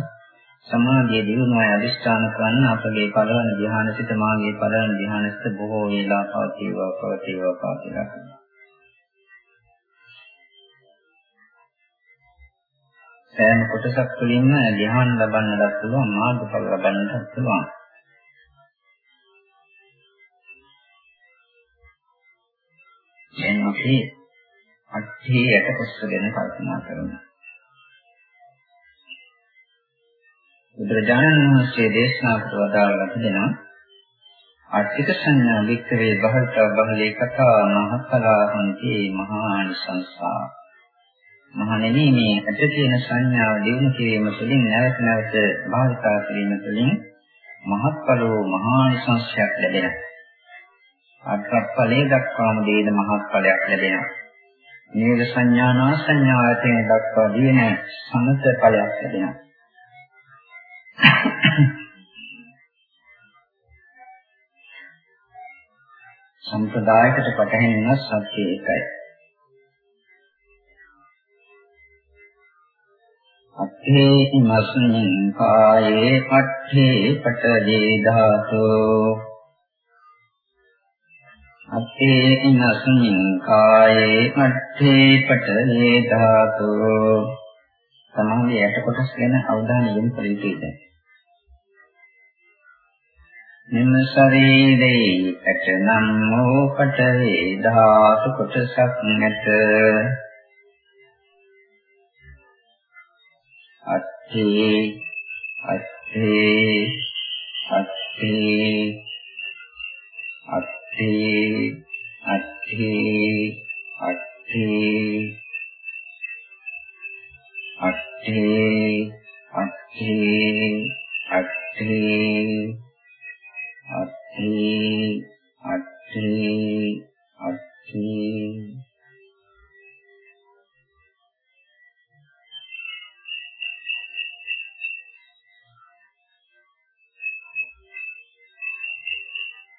සමාධිය දිනුනොයි අදිස්ථාන කරන්න අපගේ පළවන ධ්‍යාන සිත මාගේ පළවන ධ්‍යාන සිත බොහෝ වේලා පවතිවා පවතිවා පවතිලා සෑම කොටසක් තුළින්ම ධ්‍යාන ලබන්නට පුළුවන් මාර්ගඵල ලබන්නට පුළුවන් දැන් අපි අට්ඨේ යට කොටස ගැන කල්පනා කරමු. බුදුරජාණන් වහන්සේ දේශනා කොට වදාළා තිබෙනවා අට්ඨික සංඥා වික්‍රේ බහල්ත බහලේ කතා මහත්කලා හොන්ති මහානිසංසා මහණෙනි මේ ඇට තියෙන සංඥාව දිනු කිරීම තුළින් නැවත නැවත භාවිතා කිරීම තුළින් මහත්ඵලෝ මහානිසංසයක් ලැබෙනවා අත්පලයේ දක්වාම දේන මහත්ඵලයක් ලැබෙනවා. නේද සංඥා නාසඤ්ඤා ආයතන දක්වා දින සමත ඵලයක් ලැබෙනවා. සම්ප්‍රදායකට පටහැනින සත්‍ය එකයි. අත්ථේ ඉමස්මින් කායේ පට්ඨේ පටදී ධාතෝ අත්තේ ඉනස්මින් කායේ අත්තේ පටලේ ධාතු සමාධිය යට කොටස් ගැන අවධානය යොමු කළ යුතුයි. මෙම ශරීරේ ඇතනම් වූ පටලේ ධාතු කොටසක් නැත. අත්තේ අත්තේ අත්තේ අත්තේ අත්ථේ අත්ථේ අත්ථේ අත්ථේ අත්ථේ අත්ථේ අත්ථේ අත්ථේ අත්ථේ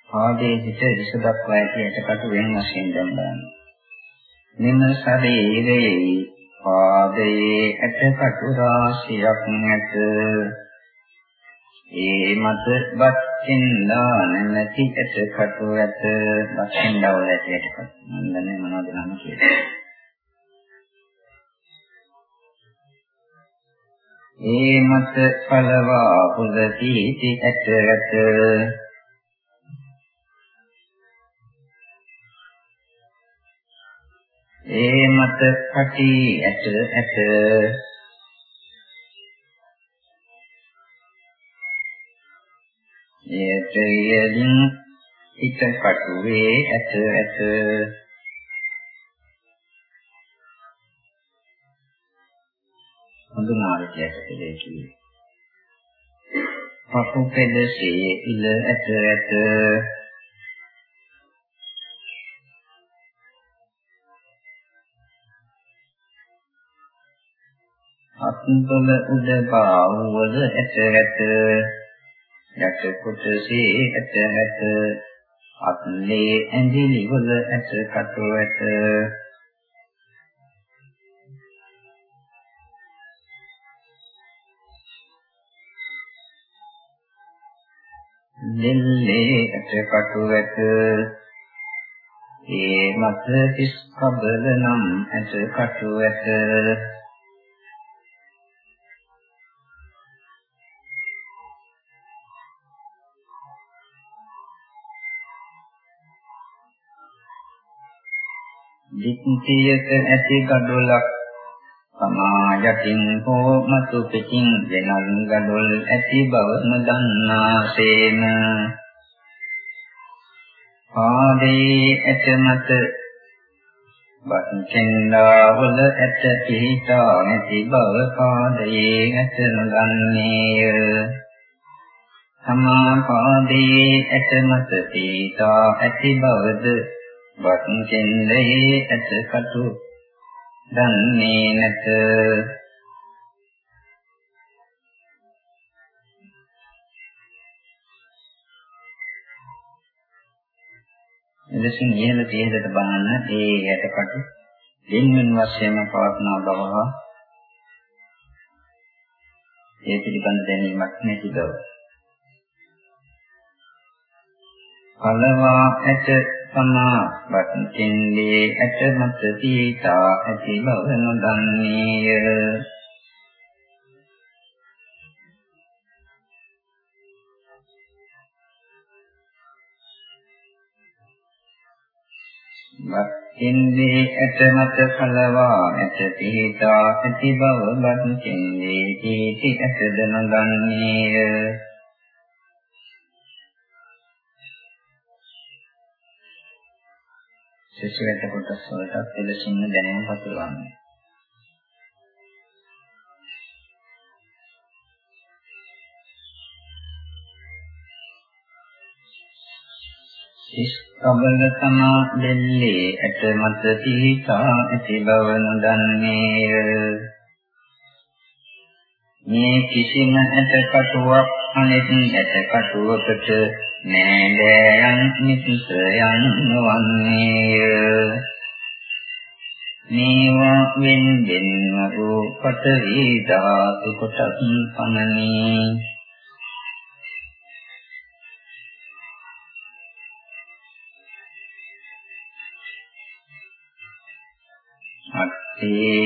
පාදයේ සිට විස දක්වා ඇති ඇටකටු වෙන වශයෙන් දැන් බලන්න. මෙම ශරීරයේ පාදයේ ඇටකටු රාශියක් නැත. ඒ මත බක්ෙන්දා නැති ඇටකටු ඇත. බක්ෙන්දා වල ඇති ඇටකටු. මම දන්නේ මොනවද නම් කියලා. ඒ මත පළවා පුදති ඇට ඇත. ඒ මත කටි ඇට ඇත යට යදින් හිතපටු වේ ඇත ඇත. හඳුනාගත හැකි දෙකී. පපු පෙදසේ ඉල ඇත ඇත. අත්බල උඩ බාවවල ඇත ඇත. යට කොටසේ ඇත ඇත අත්ලේ ඇඟිලි වල ඇත කටු ඇත. දෙල්ලේ ඇත කටු ඇත ඒ මත කිස් කබල නම් ඇත කටු ඇත. දික්තියක ඇති ගඩොලක් සමාජකින් හෝ මතු පිටින් වෙනත් ගඩොල් ඇති බවම දන්නාසේන පාදේ ඇත මත වත්කෙන්දාවල ඇත පිහිටා නැති බව පාදයේ ඇත නොදන්නේය. සමා පාදේ ඇත මත පිහිටා ඇති බවද වත් කෙන්දේ ඇතකටු දන්නේ නැත. එලෙසින් ඉහළ තියෙහළට බලන ඒ යටකට දෙන්වෙන් වශයෙන් පවත්නා බව ඒ පිළිබඳ දැනීමක් නැති බව. කලවා ඇත සමා වත්ින්දී ඇත මත සීතා ඇති බව නොදන්නේය. වත්ින්දී ඇත මත කලවා ඇත සීතා ඇති බව වත්ින්දී තීටි ඇතද නොදන්නේය. සෙසුරට කොටස් වලට එලෙසින්ම දැනෙන පතුරවන්නේ. ඉස්කබල තමා දෙල්ලේ ඇට මත සීතා ඇති බව නොදන්නේය. මේ කිසිම ඇට කටුවක් අනෙක් ඇට කටුවකට නෑදෑයන් නිසයන් නොවන්නේය. මේවා වෙන් දෙන්න වූ පතරී ධාතු කොටස් පමණි. අත්තේ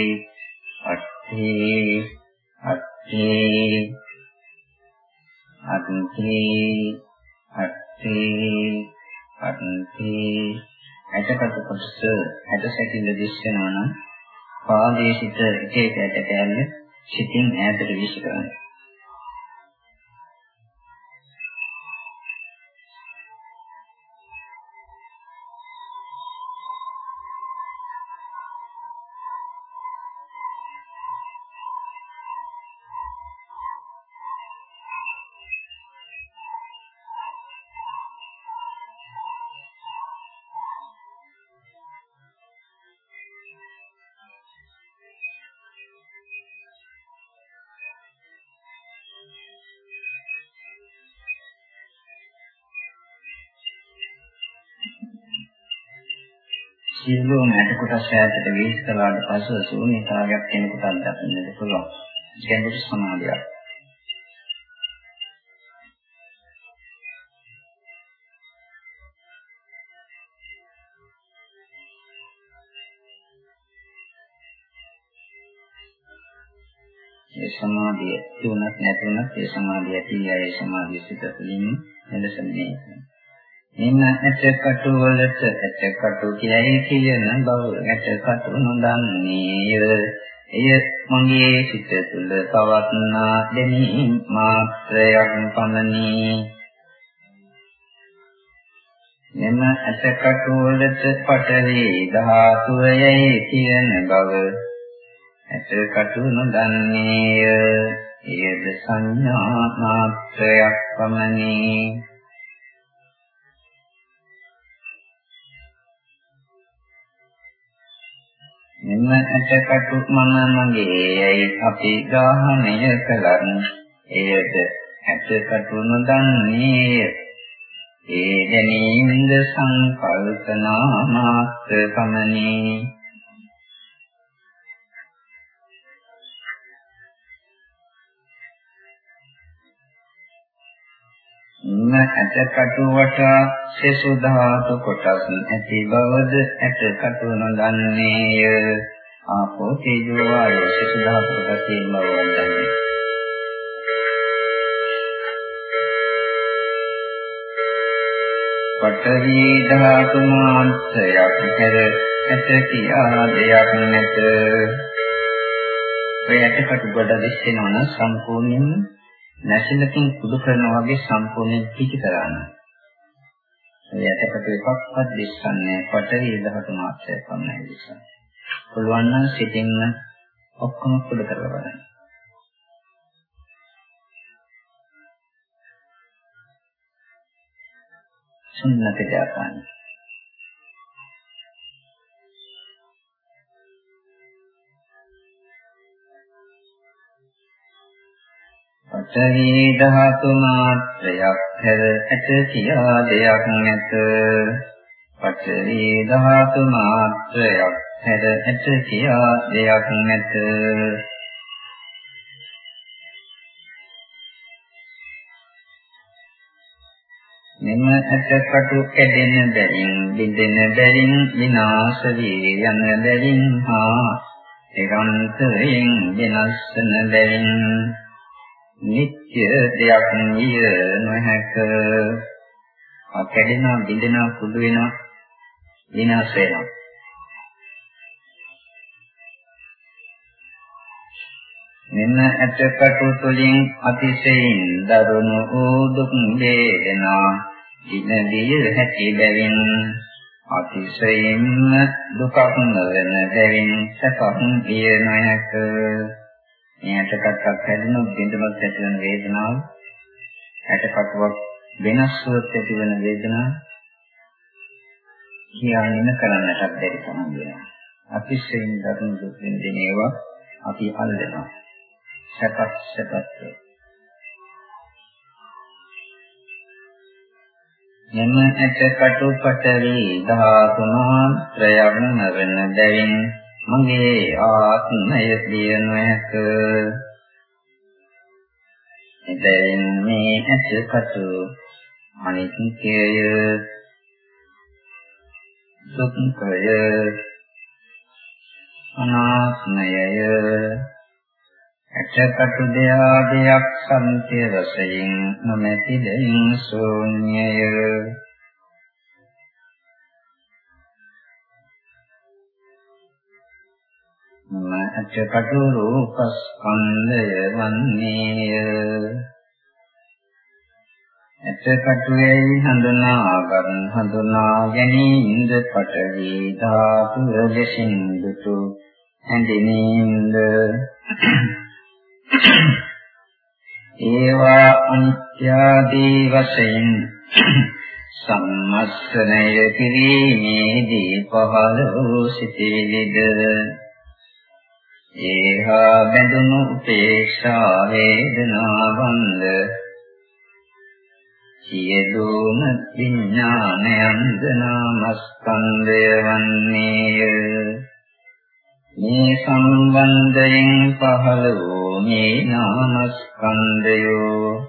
අත්තේ අත්තේ අත්තේ. අත්තේ අත්තේ ඇටකට කොටස ඇට සැකිල්ල දිස්සනවා නම් පාදයේ සිට එක එක ඇට කෑල්ල සිතින් ඈතට විශ් ඇට කොටස් ඈතට වීස් කළාට පසු ශූන්‍යතාවයක් කෙනෙකුට අත්දකින්නට පුළුවන්. ගැඹුරු සමාධියක්. ඒ සමාධිය තුනක් නැතුණත් ඒ සමාධිය ඇති අය සමාධිය සිත තුළින් එලෙසනේ එන්න ඇටකටු වලට ඇටකටු කියයි කියන බව ඇටකටු නොදන්නේය. එය මගේ සිත තුළ පවත්නා දැනීම මාත්‍රයක් පමණි. මෙම ඇටකටු වලට පටවි ධාතුවයයි කියන බව ඇටකටු නොදන්නේය. එයද සංඥා මාත්‍රයක් පමණි. මෙන්න ඇටකටු මන මගේයි අපි ගාහණය කලත් එයද ඇටකටු නොදන්නේය ඒ දැනීමෙන්ද සංකල්පනා මාත්‍ර පමණි. ඉන්න ඇටකටු වටා සෙසු ධාතු කොටස් ඇති බවද ඇටකටු නොදන්නේය ආපෝ තේජෝ වායෝ සෙසු ධාතු කොටස් තියෙන බව වදන්නේ පඨවි ධාතු මාත්‍රයක් හැර ඇත කියා දෙයක් නැත. ඔය ඇටකටු කොට දිස්සෙනවා නම් සම්පූර්ණයෙන්ම නැසිනකින් කුඩු කරනවා වගේ සම්පූර්ණයෙන් පිටි කරන්න. එයටකට එකක්වත් දිස්සන්නේ පටවි ධාතු මාත්‍රය පමණයි දිස්සන්නේ. පුළුවන් නම් සිතින්ම ඔක්කොම කුඩු කරලා බලන්න. සුන්නත දාපන්න. පඨවි ධාතු මාත්‍රයක් හැර ඇට කියා දෙයක් නැත. පඨවි ධාතු මාත්‍රයක් හැර ඇට කියා දෙයක් නැත. මෙම ඇටකටු කැඩෙන බැවින් බිඳෙන බැවින් විනාශ වී යන බැවින් හා නිරන්තරයෙන් වෙනස් වන බැවින් නිත්‍ය දෙයක් විය නොහැක. කැඩෙන බිඳෙන කුඩු වෙන විනාශ වෙනවා මෙන්න ඇටකටු තුළින් අතිශයින් දරුණු වූ දුක් වේදනා දින දිය හැකි බැවින් අතිශයින්ම දුකක් නොවන බැවින් සැපක් විය නොහැක. මේ ඇටකටක් හැදෙන බින්දමත් ඇතිවන වේදනාව ඇටකටුවක් වෙනස්වත් ඇතිවන වේදනාව කියන්න කරන්නටත් බැරි තරම් වෙනවා. අතිශයින් දරුණු දුක් විඳින ඒවා අපි අල්ලනවා සැපත් සැපත් මෙම ඇට කටු පටවි ධාතුමාත්‍රයන් වෙන දැයින් මගේ ආත්මය දිය නොහැක එතෙන් මේ ඇට කටු අනිත්‍යය දුක්ඛය අනාත්මය ඇටකටු දෙයාදයක් සම්ත්‍ය රසයෙන් නොමැති දෙයින් ශූන්‍යය. ඇටකටු රූපස්කන්ධය වන්නේය. ඇටකටුවේ හඳුනා ගන්න හඳුනා ගැනීමද පටවි ධාතු ලෙසින් දුතු හැඳිනීමද. ඒවා අනිත්‍යාදී වශයෙන් සම්මස්සනය කිරීමේදී පහළ වූ සිටිවිද ඒහා බැඳුණු උපේක්ෂා වේදනාවන්ද සියලුම විඥානයන්ද නාමස්කන්ධය වන්නේය. මේ සම්බන්ධයෙන් පහළ වූ මේ නාමස්කන්ධයෝ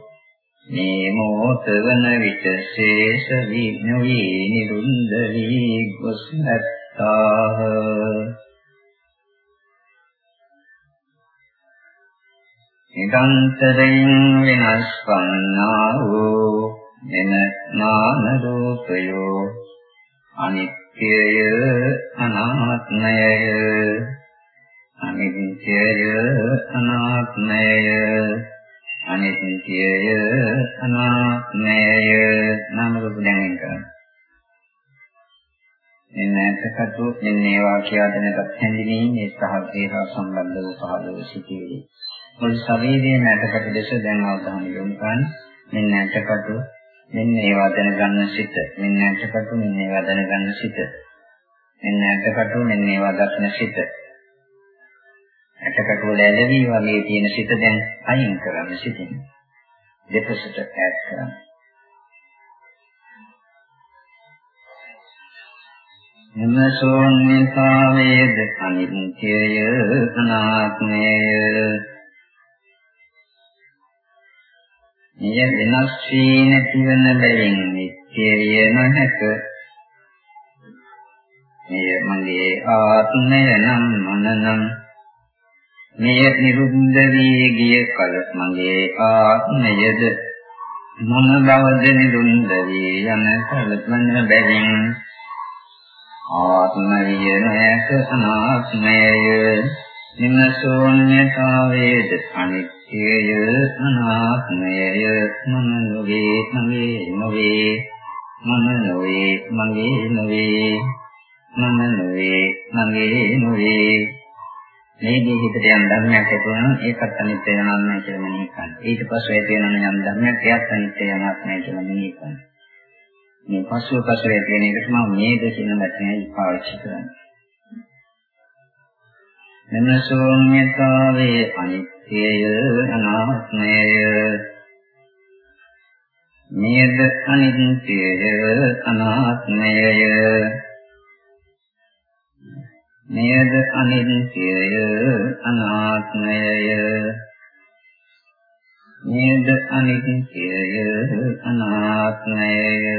මේ මොහොත වන විට ශේෂ විඥානී නිරුන්ද වී ගොස් නැත්තාහ. නිරන්තරයෙන් වෙනස් වන්නා වූ එන නාම රූපයෝ අනිත්‍යය අනාත්මය අනිත්‍යය අනාත්මය අනිත්‍යය අනාත්මය නම් රූප දැනෙන්න එන්න ඇතකටු මෙන්න ඒවා කියා දෙනකත් හැඳිනීමේ සහ ඒවා සම්බන්ධ වූ පහළ වූ සිටිවිලි මුළු ශරීරයේ නැටකට දෙස දැන් අවධානය යොමු කරන්න. මෙන්න ඇටකටු. මෙන්න ඒවා දැනගන්න සිත. මෙන්න ඇටකටු මෙන්න ඒවා දැනගන්න සිත. මෙන්න ඇටකටු මෙන්න ඒවා දක්න සිත. ඇටකටු වල ඇලවි වගේ තියෙන සිත දැන් අයින් කරන්න සිටින්. දෙපසට ඈඩ් කරන්න. එම ශූන්‍යතාවයේද අනිත්‍යය අනාත්මය නිය වෙනස් වී නැතිවන බැවින් නිත්‍යය නොහැක. මෙය මගේ ආත්මය නම් මනනම්? මෙය නිරුද්ධ වී ගිය කල මගේ ආත්මයද? මොන බවද නිරුද්ධ වී යන කලපන බැවින්? ආත්මය නැක අනාත්මය නිම ශූන්‍යතාවයේද අනිත්‍යය අනාත්මය මම නොවේ මගේ නොවේ මම නොවේ මගේ නොවේ මම නොවේ මගේ නොවේ මේ දී හිතට යම් ධර්මයක් ඇති වෙනවා ඒකත් අනිත්‍ය යනාත්මයි කියලා මෙනෙහි කරන්න. ඊට පස්සේ ඇති වෙන යම් ධර්මයක් එයත් අනිත්‍ය යනාත්මයි කියලා මෙනෙහි කරන්න. මේ පස්ව පස්වේ තියෙන එකට මම මේද කියන වචනය පාවිච්චි කරන්නේ. මෙන්න ශූන්‍යතාවයේ අනිත්‍යය අනාත්මය මේද අනිත්‍යය අනාත්මය මෙයද අනිත්‍යය අනාත්මයය. නේද අනිත්‍යය අනාත්මය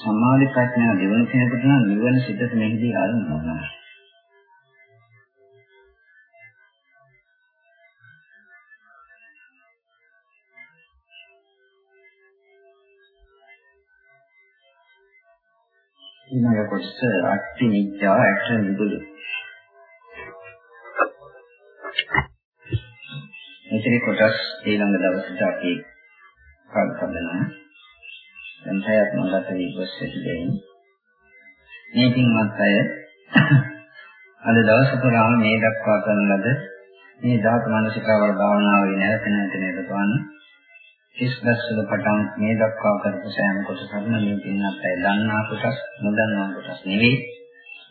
සමාධි ප්‍රඥා දිනන කෙනෙකුට නම් නිවන සිතට මෙහිදී ආරම්භ ඊළඟ කොටස අට්ටි නිත්‍යා ඇට නිදුලු. මෙතන කොටස් ඊළඟ දවසට අපි කල්පනා දැන් පැයක් මඟට විපස් සිටින්නේ. මේ පින්වත් අය <coughs> අද දවස පුරාම මේ දක්වා කරන ලද මේ ධාතු මනසිකාවල භාවනාවේ නැවත නැවත නිරතවන්න ඉස්බස්සල පටන් මේ දක්වා කරපු සෑම කොටසක්ම මේ පින්වත් අය දන්නා කොටස් නොදන්නා කොටස් නෙවෙයි.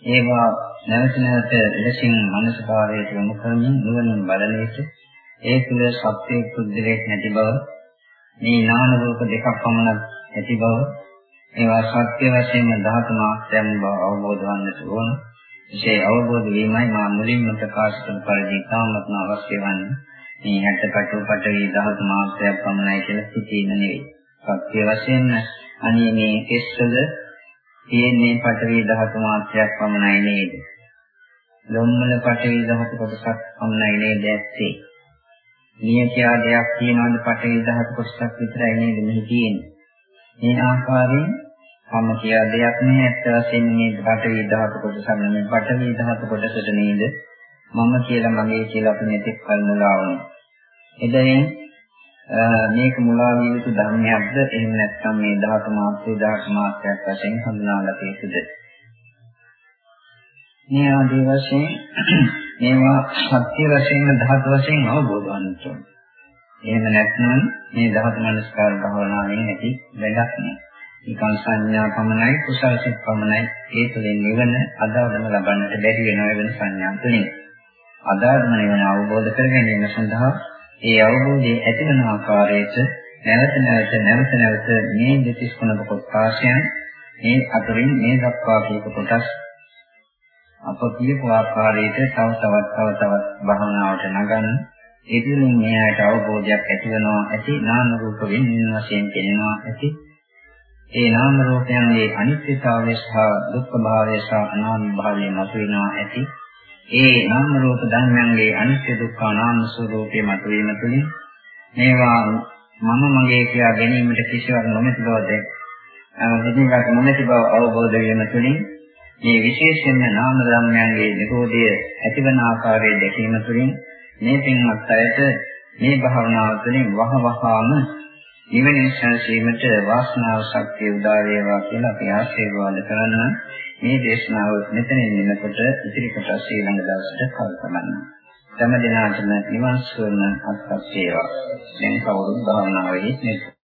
ඒවා නැවත නැවත ලෙසින් මනසකාරයට යොමු කරමින් නුවණින් බලන විට ඒ තුළ සත්‍ය පුද්ගලයක් නැති බව මේ නාම රූප දෙකක් පමණක් ඇති බව ඒවා සත්‍ය වශයෙන්ම ධාතු මාත්‍රයන් බව අවබෝධ වන්නට ඕන. ඒ අවබෝධ වීමයි මා මුලින්ම ප්‍රකාශ කළ පරිදි තාමත්ම අවශ්‍ය වන්නේ. මේ හැට කටු පටවි ධාතු මාත්‍රයක් පමණයි කියලා සිතීම නෙවෙයි. සත්‍ය වශයෙන්ම අනේ මේ කෙස්සල තියෙන්නේ පටවි ධාතු මාත්‍රයක් පමණයි නේද? ලොම්වල පටවි ධාතු කොටසක් පමණයි නේද ඇත්තේ? නියතිය දෙයක් තියනවාද පටවි ධාතු කොටසක් විතරයි නේද මෙහි තියෙන්නේ? මේ ආකාරයෙන් මම කියා දෙයක් නෑ ඇත්ත වශයෙන්ම මේ පඨවි ධාතු කොටස මේ පඨවි ධාතු කොටසට නේද මම කියලා මගේ කියලා අපි මෙතෙක් කල් මුලා වුණා. එදෙයින් මේක මුලා විය යුතු ධර්මයක්ද එහෙම නැත්නම් මේ ධාතු මාත්‍රේ ධාතු මාත්‍රයක් වශයෙන් හඳුනාගත යුතුද? මේ ආදී වශයෙන් මේවා සත්‍ය වශයෙන් ධාතු වශයෙන් අවබෝධ වන්නට ඕනේ. එහෙම නැත්නම් මේ දහස මනස්කාර භාවනාවෙන් ඇති වැඩක් නෑ. නිකන් සංඥා පමණයි කුසල සිත් පමණයි ඒ තුළින් නිවන අදාළම ලබන්නට බැරි වෙනවා වෙන සංඥා තුළින්. අදාළම නිවන අවබෝධ කර ගැනීම සඳහා ඒ අවබෝධයේ ඇතිවන ආකාරයට නැවත නැවත නැවත නැවත මේ දෙතිස් කුණක කොටාශයන් මේ අතරින් මේ දක්වා කියපු කොටස් අප කියපු ආකාරයට තව තවත් තව තවත් භාවනාවට නගන්න ඒකෙන් මෙයාට අවබෝධයක් ඇති වෙනවා ඇති නාම රූප වෙනින් වශයෙන් පෙනෙනවා ඇති. ඒ නාම රූපයන්ගේ අනිත්‍යතාවය සහ දුක්ඛ භාවය සහ අනාත්ම භාවය මතුවෙනවා ඇති. ඒ නාම රූප ධර්මයන්ගේ අනිත්‍ය දුක්ඛ අනාත්ම ස්වરૂපේ මතුවීම තුළින් මේවා මම මගේ කියා ගැනීමට කිසිවක් නොමැති බවද විදිහකට නොමැති බව අවබෝධ වීම තුළින් මේ විශේෂයෙන්ම නාම ධර්මයන්ගේ නිරෝධය ඇතිවන ආකාරය දැකීම තුළින් මේ පින්වත් අයට මේ භාවනාව තුළින් වහ වහාම නිවන සංසීමට වාසනාව ශක්තිය උදා වේවා කියලා අපි ආශිර්වාද කරනවා. මේ දේශනාව මෙතනින් නිමකොට ඉතිරි කොටස ඊළඟ දවසට කල්පනා තම දිනාටම නිවන් සුවන අත්පත් වේවා. දැන් කවුරුත් භාවනාවේ නිරත